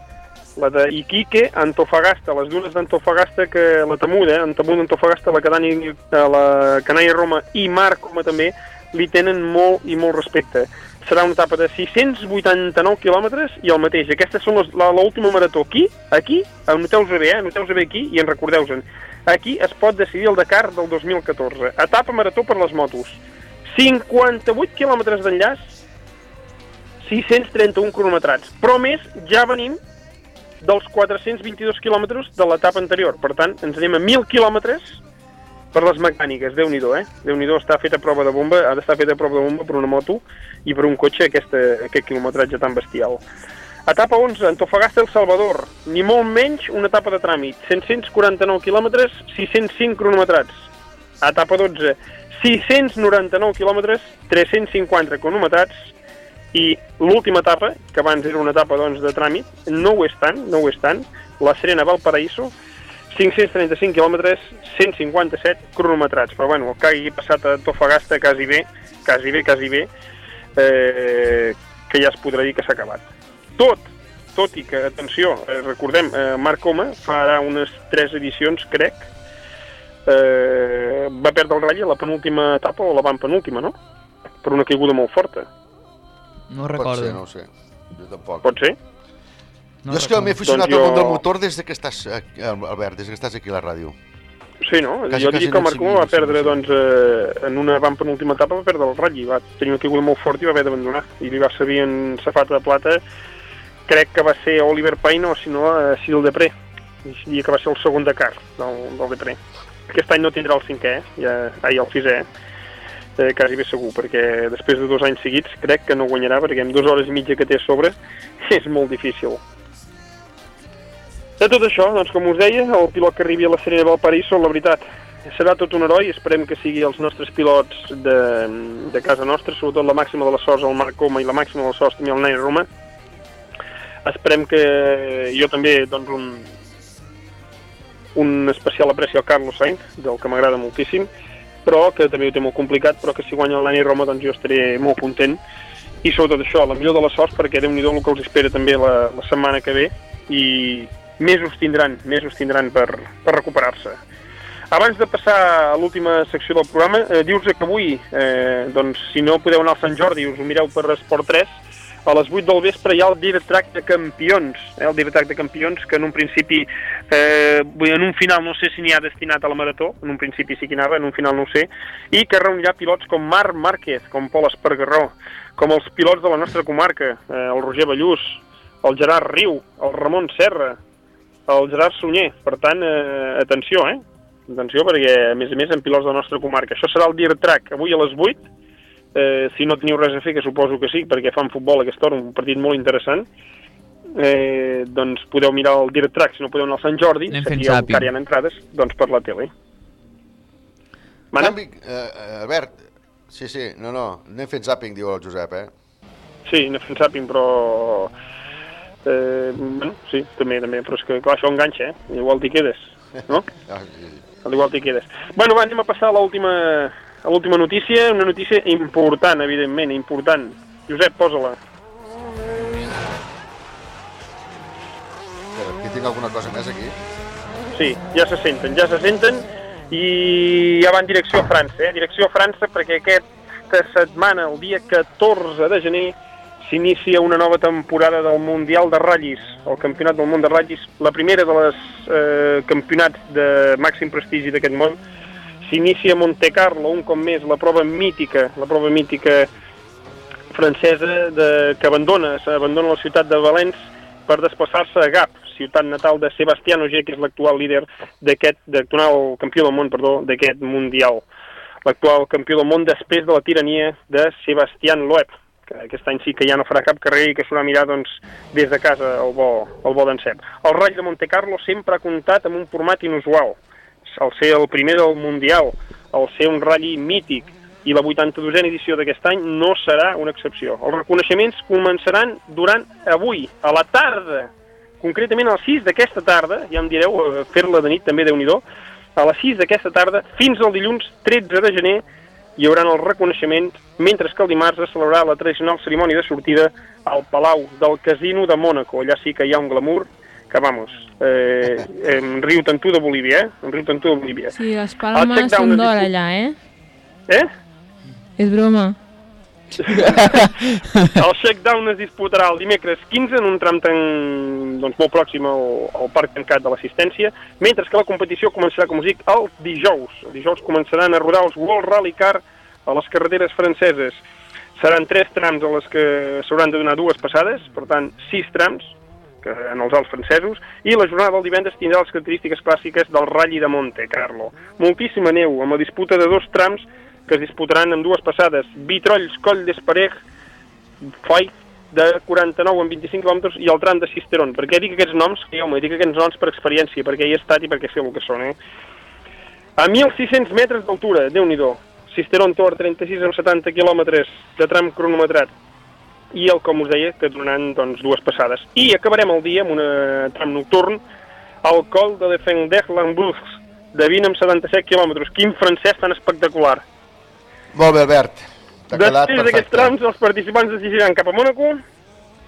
la de Iquique, Antofagasta, les dunes d'Antofagasta, que la Tamuda, eh? Tamuda, Antofagasta, la Canània, la Canàia Roma i Mar, com també, li tenen molt i molt respecte. Serà una etapa de 689 quilòmetres i el mateix. Aquestes són l'última marató. Aquí, aquí, anoteu-vos bé, eh? anoteu-vos bé aquí i en recordeu-se'n. Aquí es pot decidir el Dakar del 2014. Etapa marató per les motos. 58 quilòmetres d'enllaç, 631 cronometrats. Però més, ja venim dels 422 quilòmetres de l'etapa anterior. Per tant, ens anem a 1.000 quilòmetres per les mecàniques. Déu-n'hi-do, eh? Déu-n'hi-do, està feta a prova de bomba, ha d'estar feta a prova de bomba per una moto i per un cotxe aquesta, aquest quilometratge tan bestial. Etapa 11, Antofagasta El Salvador. Ni molt menys una etapa de tràmit. 749 quilòmetres, 605 cronometrats. Etapa 12, 699 quilòmetres, 350 cronometrats. I l'última etapa, que abans era una etapa doncs, de tràmit, no ho és tant, no ho és tant, la Serena Valparaíso, 535 quilòmetres, 157 cronometrats. Però bueno, el que hagi passat a Antofagasta quasi bé, quasi bé, quasi bé, eh, que ja es podrà dir que s'ha acabat. Tot, tot i que, atenció, eh, recordem, eh, Marc Coma farà unes tres edicions, crec, eh, va perdre el ratll a la penúltima etapa o la van penúltima, no? Per una caiguda molt forta. No Pot recordo. ser, no ho sé. Jo tampoc. Pot ser? No jo és que m'he recordo. aficionat Doncs al món jo- del motor des de que estàs, aquí, Albert, des de que estàs aquí a la ràdio. Sí, no? Quasi, jo dic que el no Marc Coma va perdre, doncs, eh, en una van penúltima etapa, va perdre el ratll, va tenir una caiguda molt fort i va haver d'abandonar. I li va servir en safata de plata, crec que va ser Oliver Payne o, si no, eh, Cyril Depré. I diria que va ser el segon Dakar del, del Depré. Aquest any no tindrà el cinquè, eh? ja, ai, el sisè, eh, quasi bé segur, perquè després de dos anys seguits crec que no guanyarà, perquè amb dues hores i mitja que té a sobre és molt difícil. De tot això, doncs, com us deia, el pilot que arribi a la Serena Valparaíso, la veritat, serà tot un heroi, esperem que sigui els nostres pilots de, de casa nostra, sobretot la màxima de les sorts el Marc Coma i la màxima de les sorts també el Nai Roma. Esperem que jo també, doncs, un, un especial aprecio al Carlos Sainz, del que m'agrada moltíssim, però que també ho té molt complicat, però que si guanya el Nani Roma doncs jo estaré molt content i sobretot això, la millor de les sorts perquè déu nhi el que els espera també la, la setmana que ve i mesos tindran, mesos tindran per, per recuperar-se. Abans de passar a l'última secció del programa, eh, dius que avui, eh, doncs, si no podeu anar al Sant Jordi, us ho mireu per Esport 3, a les 8 del vespre hi ha el Direct Track de Campions, eh, el Direct Track de Campions, que en un principi, eh, en un final no sé si n'hi ha destinat a la marató, en un principi sí que anava, en un final no ho sé, i que reunirà pilots com Marc Márquez, com Pol Espargarró, com els pilots de la nostra comarca, eh, el Roger Ballús, el Gerard Riu, el Ramon Serra, el Gerard Sunyer. Per tant, eh, atenció, eh? Atenció, perquè, a més a més, en pilots de la nostra comarca. Això serà el Dirt Track, avui a les 8. Eh, si no teniu res a fer, que suposo que sí, perquè fan futbol aquesta hora, un partit molt interessant, eh, doncs podeu mirar el Dirt Track, si no podeu anar al Sant Jordi, zàping. encara hi ha entrades, doncs per la tele. Mana? Canvi, eh, Albert, sí, sí, no, no, anem fent zàping, diu el Josep, eh? Sí, anem fent zàping, però... Eh, bueno, sí, també, també, però és que clar, això enganxa, eh? Igual t'hi quedes, no? Ah. Al igual t'hi quedes. Bueno, va, anem a passar a l'última l'última notícia, una notícia important, evidentment, important. Josep, posa-la. Aquí tinc alguna cosa més, aquí? Sí, ja se senten, ja se senten i ja va en direcció a França, eh? Direcció a França perquè aquesta setmana, el dia 14 de gener, s'inicia una nova temporada del Mundial de Ratllis, el Campionat del Món de Ratllis, la primera de les eh, campionats de màxim prestigi d'aquest món. S'inicia a Monte Carlo, un cop més, la prova mítica, la prova mítica francesa de, que abandona, abandona la ciutat de Valence per desplaçar-se a Gap, ciutat natal de Sebastián Ogier, que és l'actual líder d'aquest, l'actual campió del món, perdó, d'aquest Mundial. L'actual campió del món després de la tirania de Sebastián Loeb. que aquest any sí que ja no farà cap carrer i que s'haurà mirar doncs, des de casa el bo, el bo d'encep. El Rally de Monte Carlo sempre ha comptat amb un format inusual, al ser el primer del Mundial, al ser un ratll mític, i la 82a edició d'aquest any no serà una excepció. Els reconeixements començaran durant avui, a la tarda, concretament a les 6 d'aquesta tarda, ja em direu, eh, fer-la de nit també déu nhi a les 6 d'aquesta tarda, fins al dilluns 13 de gener, hi haurà els reconeixements, mentre que el dimarts es celebrarà la tradicional cerimònia de sortida al Palau del Casino de Mònaco. Allà sí que hi ha un glamour que, vamos, eh, en riu tant tu de Bolívia, eh? En riu tant tu de Bolívia. Sí, les palmes són d'or allà, eh? Eh? És broma. El shakedown es disputarà el dimecres 15 en un tram tan, doncs, molt pròxim al, al parc tancat de l'assistència, mentre que la competició començarà, com us dic, el dijous. El dijous començaran a rodar els World Rally Car a les carreteres franceses. Seran tres trams a les que s'hauran de donar dues passades, per tant, sis trams que en els Alps francesos, i la jornada del divendres tindrà les característiques clàssiques del Rally de Monte Carlo. Moltíssima neu, amb la disputa de dos trams que es disputaran en dues passades. Vitrolls, Coll d'Esparej, Fight, de 49 en 25 quilòmetres, i el tram de Cisteron. Per què dic aquests noms? Jo me dic aquests noms per experiència, perquè hi he estat i perquè sé el que són, eh? A 1.600 metres d'altura, déu nhi Cisteron Tor, 36 amb 70 quilòmetres de tram cronometrat. I el, com us deia, que donaran doncs, dues passades. I acabarem el dia amb un tram nocturn al col de Defendech-Lambourg, de 20 amb 77 quilòmetres. Quin francès tan espectacular. Molt bé, Albert. Després d'aquests trams, els participants es dirigiran cap a Mònaco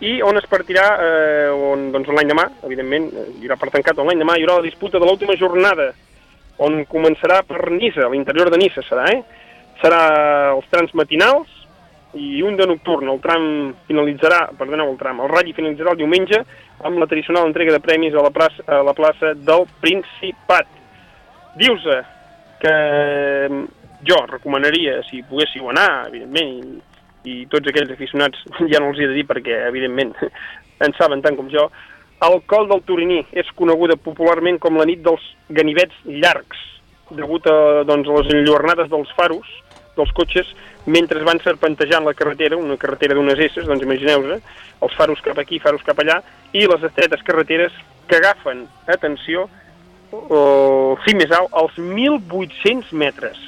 i on es partirà, eh, on, doncs l'any demà, evidentment, eh, hi haurà per tancat l'any demà, hi haurà la disputa de l'última jornada, on començarà per Nissa, l'interior de Nissa serà, eh? Serà els trams matinals i un de nocturn. El tram finalitzarà, perdoneu, el tram, el ratll finalitzarà el diumenge amb la tradicional entrega de premis a la plaça, a la plaça del Principat. Dius-se que mm, jo recomanaria, si poguéssiu anar, evidentment, i, i tots aquells aficionats ja no els he de dir perquè, evidentment, en saben tant com jo, el col del Turiní és coneguda popularment com la nit dels ganivets llargs, degut a doncs, les enlluernades dels faros dels cotxes mentre van serpentejant la carretera, una carretera d'unes esses, doncs imagineu-vos, els faros cap aquí, faros cap allà, i les estretes carreteres que agafen, atenció, el cim més alt, als 1.800 metres.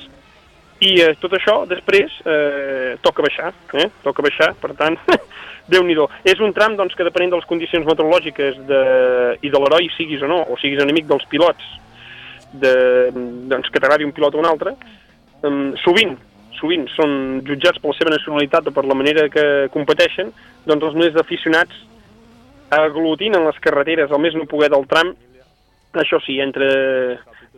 I eh, tot això, després, eh, toca baixar, eh? toca baixar, per tant, déu nhi És un tram doncs, que depenent de les condicions meteorològiques de, i de l'heroi siguis o no, o siguis enemic dels pilots, de, doncs, que t'agradi un pilot o un altre, um, sovint, sovint són jutjats per la seva nacionalitat o per la manera que competeixen, doncs els més aficionats aglutinen les carreteres al més no poder del tram, això sí, entre...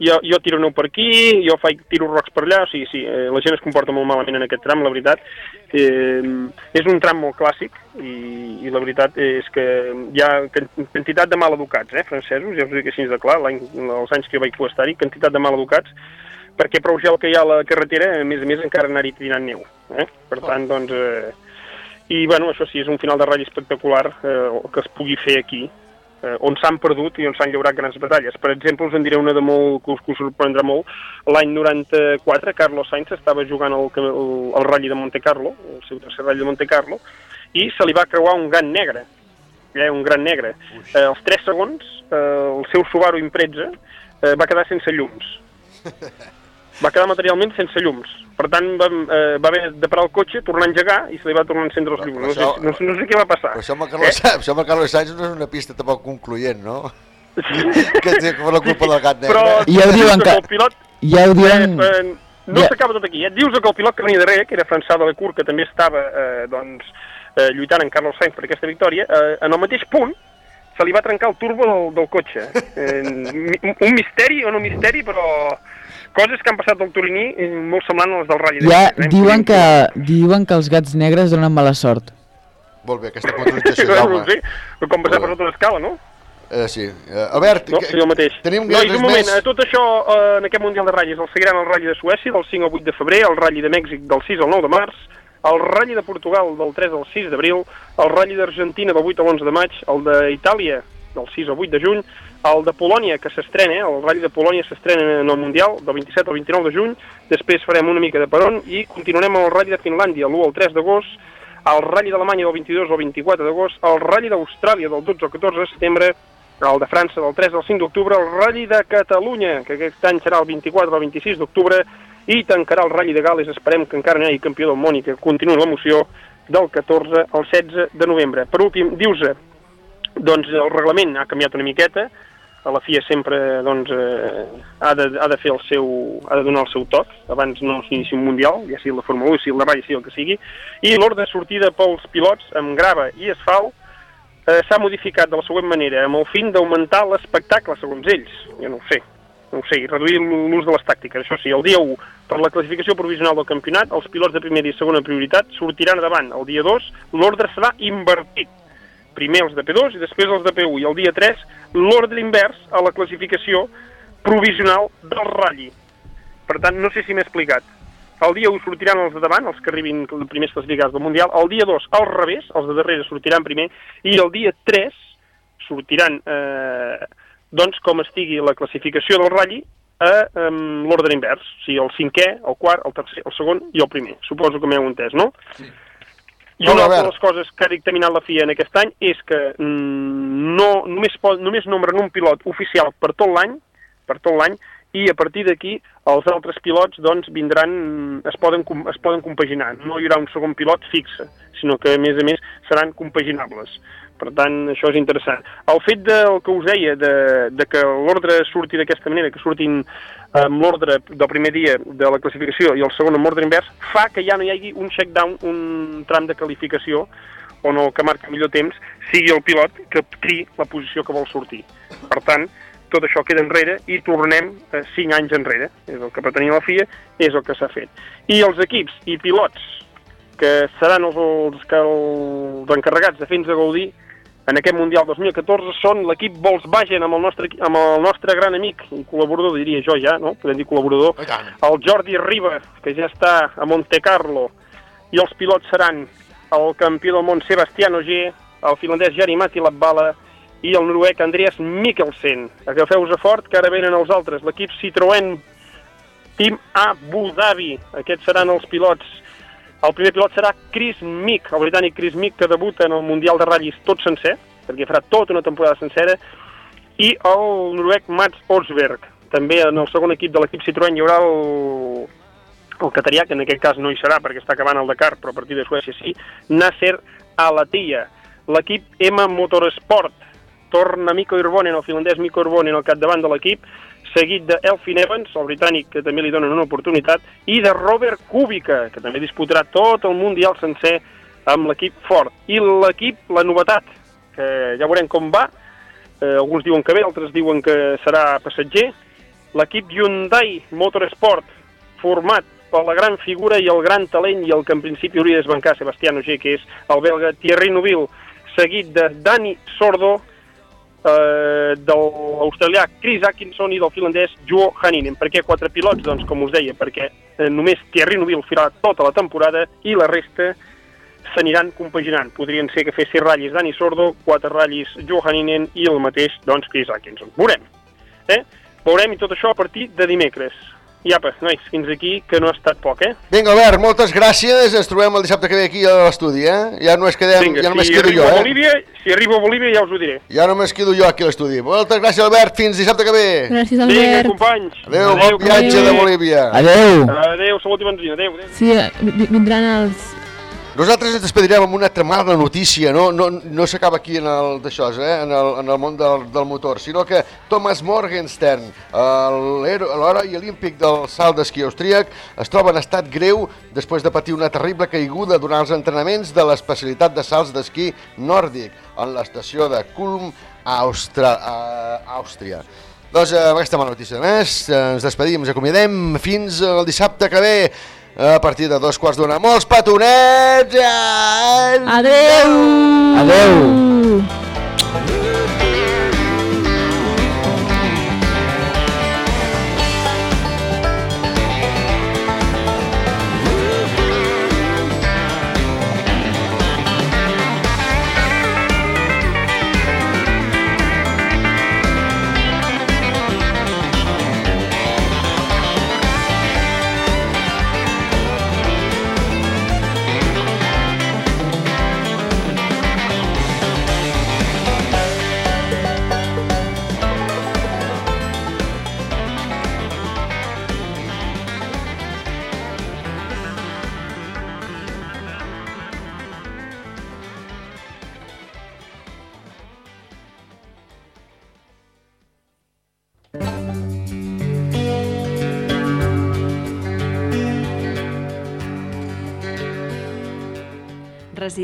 Jo, jo tiro nou per aquí, jo faig tiro rocs per allà, o sigui, sí, eh, la gent es comporta molt malament en aquest tram, la veritat. Eh, és un tram molt clàssic i, i la veritat és que hi ha quantitat de maleducats, eh, francesos, ja us dic així de clar, l'any- els anys que jo vaig estar-hi, quantitat de maleducats, perquè prou gel que hi ha a la carretera, a més a més encara anar-hi tirant neu. Eh? Per tant, doncs... Eh, I, bueno, això sí, és un final de ratll espectacular eh, que es pugui fer aquí, eh, on s'han perdut i on s'han llaurat grans batalles. Per exemple, us en diré una de molt, que us, que us sorprendrà molt. L'any 94, Carlos Sainz estava jugant el, el, el ratll de Monte Carlo, el seu tercer ratll de Monte Carlo, i se li va creuar un gran negre, eh, un gran negre. Eh, als 3 segons, eh, el seu Subaru Impreza eh, va quedar sense llums. Va quedar materialment sense llums. Per tant, va, eh, va haver de parar el cotxe, tornar a engegar i se li va tornar a encendre els llums. No sé, no, sé- no sé què va passar. Però això amb el Carlos, eh? això amb el Carlos Sainz no és una pista tampoc concloent, no? que té per la culpa del gat negre. Però Ja ho diuen que- el pilot, Ja ho diuen... eh, eh, no Ja. s'acaba tot aquí. Eh? Dius que el pilot que venia darrere, que era François de Lecourt, que també estava eh, doncs, eh, lluitant en Carlos Sainz per aquesta victòria, eh, en el mateix punt se li va trencar el turbo del, del cotxe. Eh, un misteri o no misteri, però coses que han passat al Turiní eh, molt semblant a les del Rally. Ja de diuen que, diuen que els gats negres donen mala sort. Molt bé, aquesta puntualització, Jaume. sé, com passar per tota l'escala, no? Eh, sí. Eh, Albert, No, que- sí, el mateix. tenim no, un moment, més? eh, tot això eh, en aquest Mundial de Ratlles el seguiran el Ratll de Suècia del 5 al 8 de febrer, el Ratll de Mèxic del 6 al 9 de març, el Ratll de Portugal del 3 al 6 d'abril, el Ratll d'Argentina del 8 al 11 de maig, el d'Itàlia del 6 al 8 de juny, el de Polònia, que s'estrena, el Ratll de Polònia s'estrena en el Mundial del 27 al 29 de juny, després farem una mica de peron i continuarem amb el Ratll de Finlàndia l'1 al 3 d'agost, el Rally d'Alemanya del 22 al 24 d'agost, el Rally d'Austràlia del 12 al 14 de setembre, el de França del 3 al 5 d'octubre, el Rally de Catalunya, que aquest any serà el 24 al 26 d'octubre, i tancarà el Rally de Gales, esperem que encara no hi hagi campió del món i que continuï l'emoció del 14 al 16 de novembre. Per últim, dius-se, doncs el reglament ha canviat una miqueta, a la FIA sempre doncs, eh, ha, de, ha de fer el seu, ha de donar el seu toc, abans no s'inici un mundial, ja sigui la Fórmula 1, sigui la Rally, sigui el que sigui, i l'ordre de sortida pels pilots amb grava i asfalt eh, s'ha modificat de la següent manera, amb el fin d'augmentar l'espectacle, segons ells. Jo no ho sé, no ho sé, reduir l'ús de les tàctiques. Això sí, el dia 1, per la classificació provisional del campionat, els pilots de primera i segona prioritat sortiran davant. El dia 2, l'ordre serà invertit. Primer els de P2 i després els de P1. I el dia 3, l'ordre invers a la classificació provisional del ratll. Per tant, no sé si m'he explicat. El dia 1 sortiran els de davant, els que arribin primers classificats del Mundial. El dia 2, al revés, els de darrere sortiran primer. I el dia 3 sortiran, eh, doncs, com estigui la classificació del ratll, a eh, l'ordre invers. O sigui, el cinquè, el quart, el tercer, el segon i el primer. Suposo que m'heu entès, no? Sí. I una altra de les coses que ha dictaminat la FIA en aquest any és que mm, no, només, pot, només nombren un pilot oficial per tot l'any, per tot l'any, i a partir d'aquí els altres pilots doncs, vindran, es poden, es poden compaginar. No hi haurà un segon pilot fixe, sinó que a més a més seran compaginables. Per tant, això és interessant. El fet del que us deia, de, de que l'ordre surti d'aquesta manera, que surtin amb l'ordre del primer dia de la classificació i el segon amb ordre invers, fa que ja no hi hagi un check-down, un tram de qualificació, on el que marca millor temps sigui el pilot que triï la posició que vol sortir. Per tant, tot això queda enrere i tornem eh, 5 anys enrere. És el que pretenia la FIA, és el que s'ha fet. I els equips i pilots que seran els, els, que els encarregats de fer-nos gaudir en aquest Mundial 2014 són l'equip Volkswagen amb el, nostre, amb el nostre gran amic i col·laborador, diria jo ja, no? Podem dir col·laborador, el Jordi Riba, que ja està a Monte Carlo, i els pilots seran el campió del món Sebastián Ogier, el finlandès Jari Matti Labbala i el noruec Andreas Mikkelsen. Agafeu-vos a fort, que ara venen els altres. L'equip Citroën Team Abu Dhabi. Aquests seran els pilots. El primer pilot serà Chris Mick, el britànic Chris Mick, que debuta en el Mundial de Ratllis tot sencer, perquè farà tota una temporada sencera, i el noruec Mats Osberg. També en el segon equip de l'equip Citroën hi haurà el, el catarià, que en aquest cas no hi serà perquè està acabant el Dakar, però a partir de Suècia sí, Nasser Alatia. L'equip M Motorsport torna Mico Irvonen, el finlandès Mico Irvonen al capdavant de l'equip, seguit de Evans, el britànic, que també li donen una oportunitat, i de Robert Kubica, que també disputarà tot el Mundial sencer amb l'equip Ford. I l'equip, la novetat, que ja veurem com va, eh, alguns diuen que bé, altres diuen que serà passatger, l'equip Hyundai Motorsport, format per la gran figura i el gran talent i el que en principi hauria de desbancar Sebastián Ogier, que és el belga Thierry Neuville, seguit de Dani Sordo, eh, de l'australià Chris Atkinson i del finlandès Joe Haninen. Per què quatre pilots? Doncs, com us deia, perquè eh, només Thierry Neuville farà tota la temporada i la resta s'aniran compaginant. Podrien ser que fes sis ratllis Dani Sordo, quatre ratllis Joe Haninen i el mateix, doncs, Chris Atkinson. Veurem. Eh? Veurem i tot això a partir de dimecres. I apa, nois, fins aquí, que no ha estat poc, eh? Vinga, Albert, moltes gràcies. Ens trobem el dissabte que ve aquí a l'estudi, eh? Ja només, quedem, Vinga, ja només si quedo jo, a eh? Bolívia, si arribo a Bolívia ja us ho diré. Ja només quedo jo aquí a l'estudi. Moltes gràcies, Albert. Fins dissabte que ve. Gràcies, Vinga, Albert. companys. Adéu, bon viatge de Bolívia. Adéu. Adéu, salut i benzina. Adéu, adéu. Sí, eh, vi- vindran els... Nosaltres ens despedirem amb una mala notícia, no, no, no s'acaba aquí en el eh? en, el, en el món del, del motor, sinó que Thomas Morgenstern, l'heroi olímpic del salt d'esquí austríac, es troba en estat greu després de patir una terrible caiguda durant els entrenaments de l'especialitat de salts d'esquí nòrdic en l'estació de Kulm, a, Austra, a Àustria. Doncs eh, amb aquesta mala notícia més, eh, ens despedim, ens acomiadem fins el dissabte que ve a partir de dos quarts d'una. Molts petonets! Adéu! Adéu!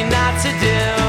you not to do.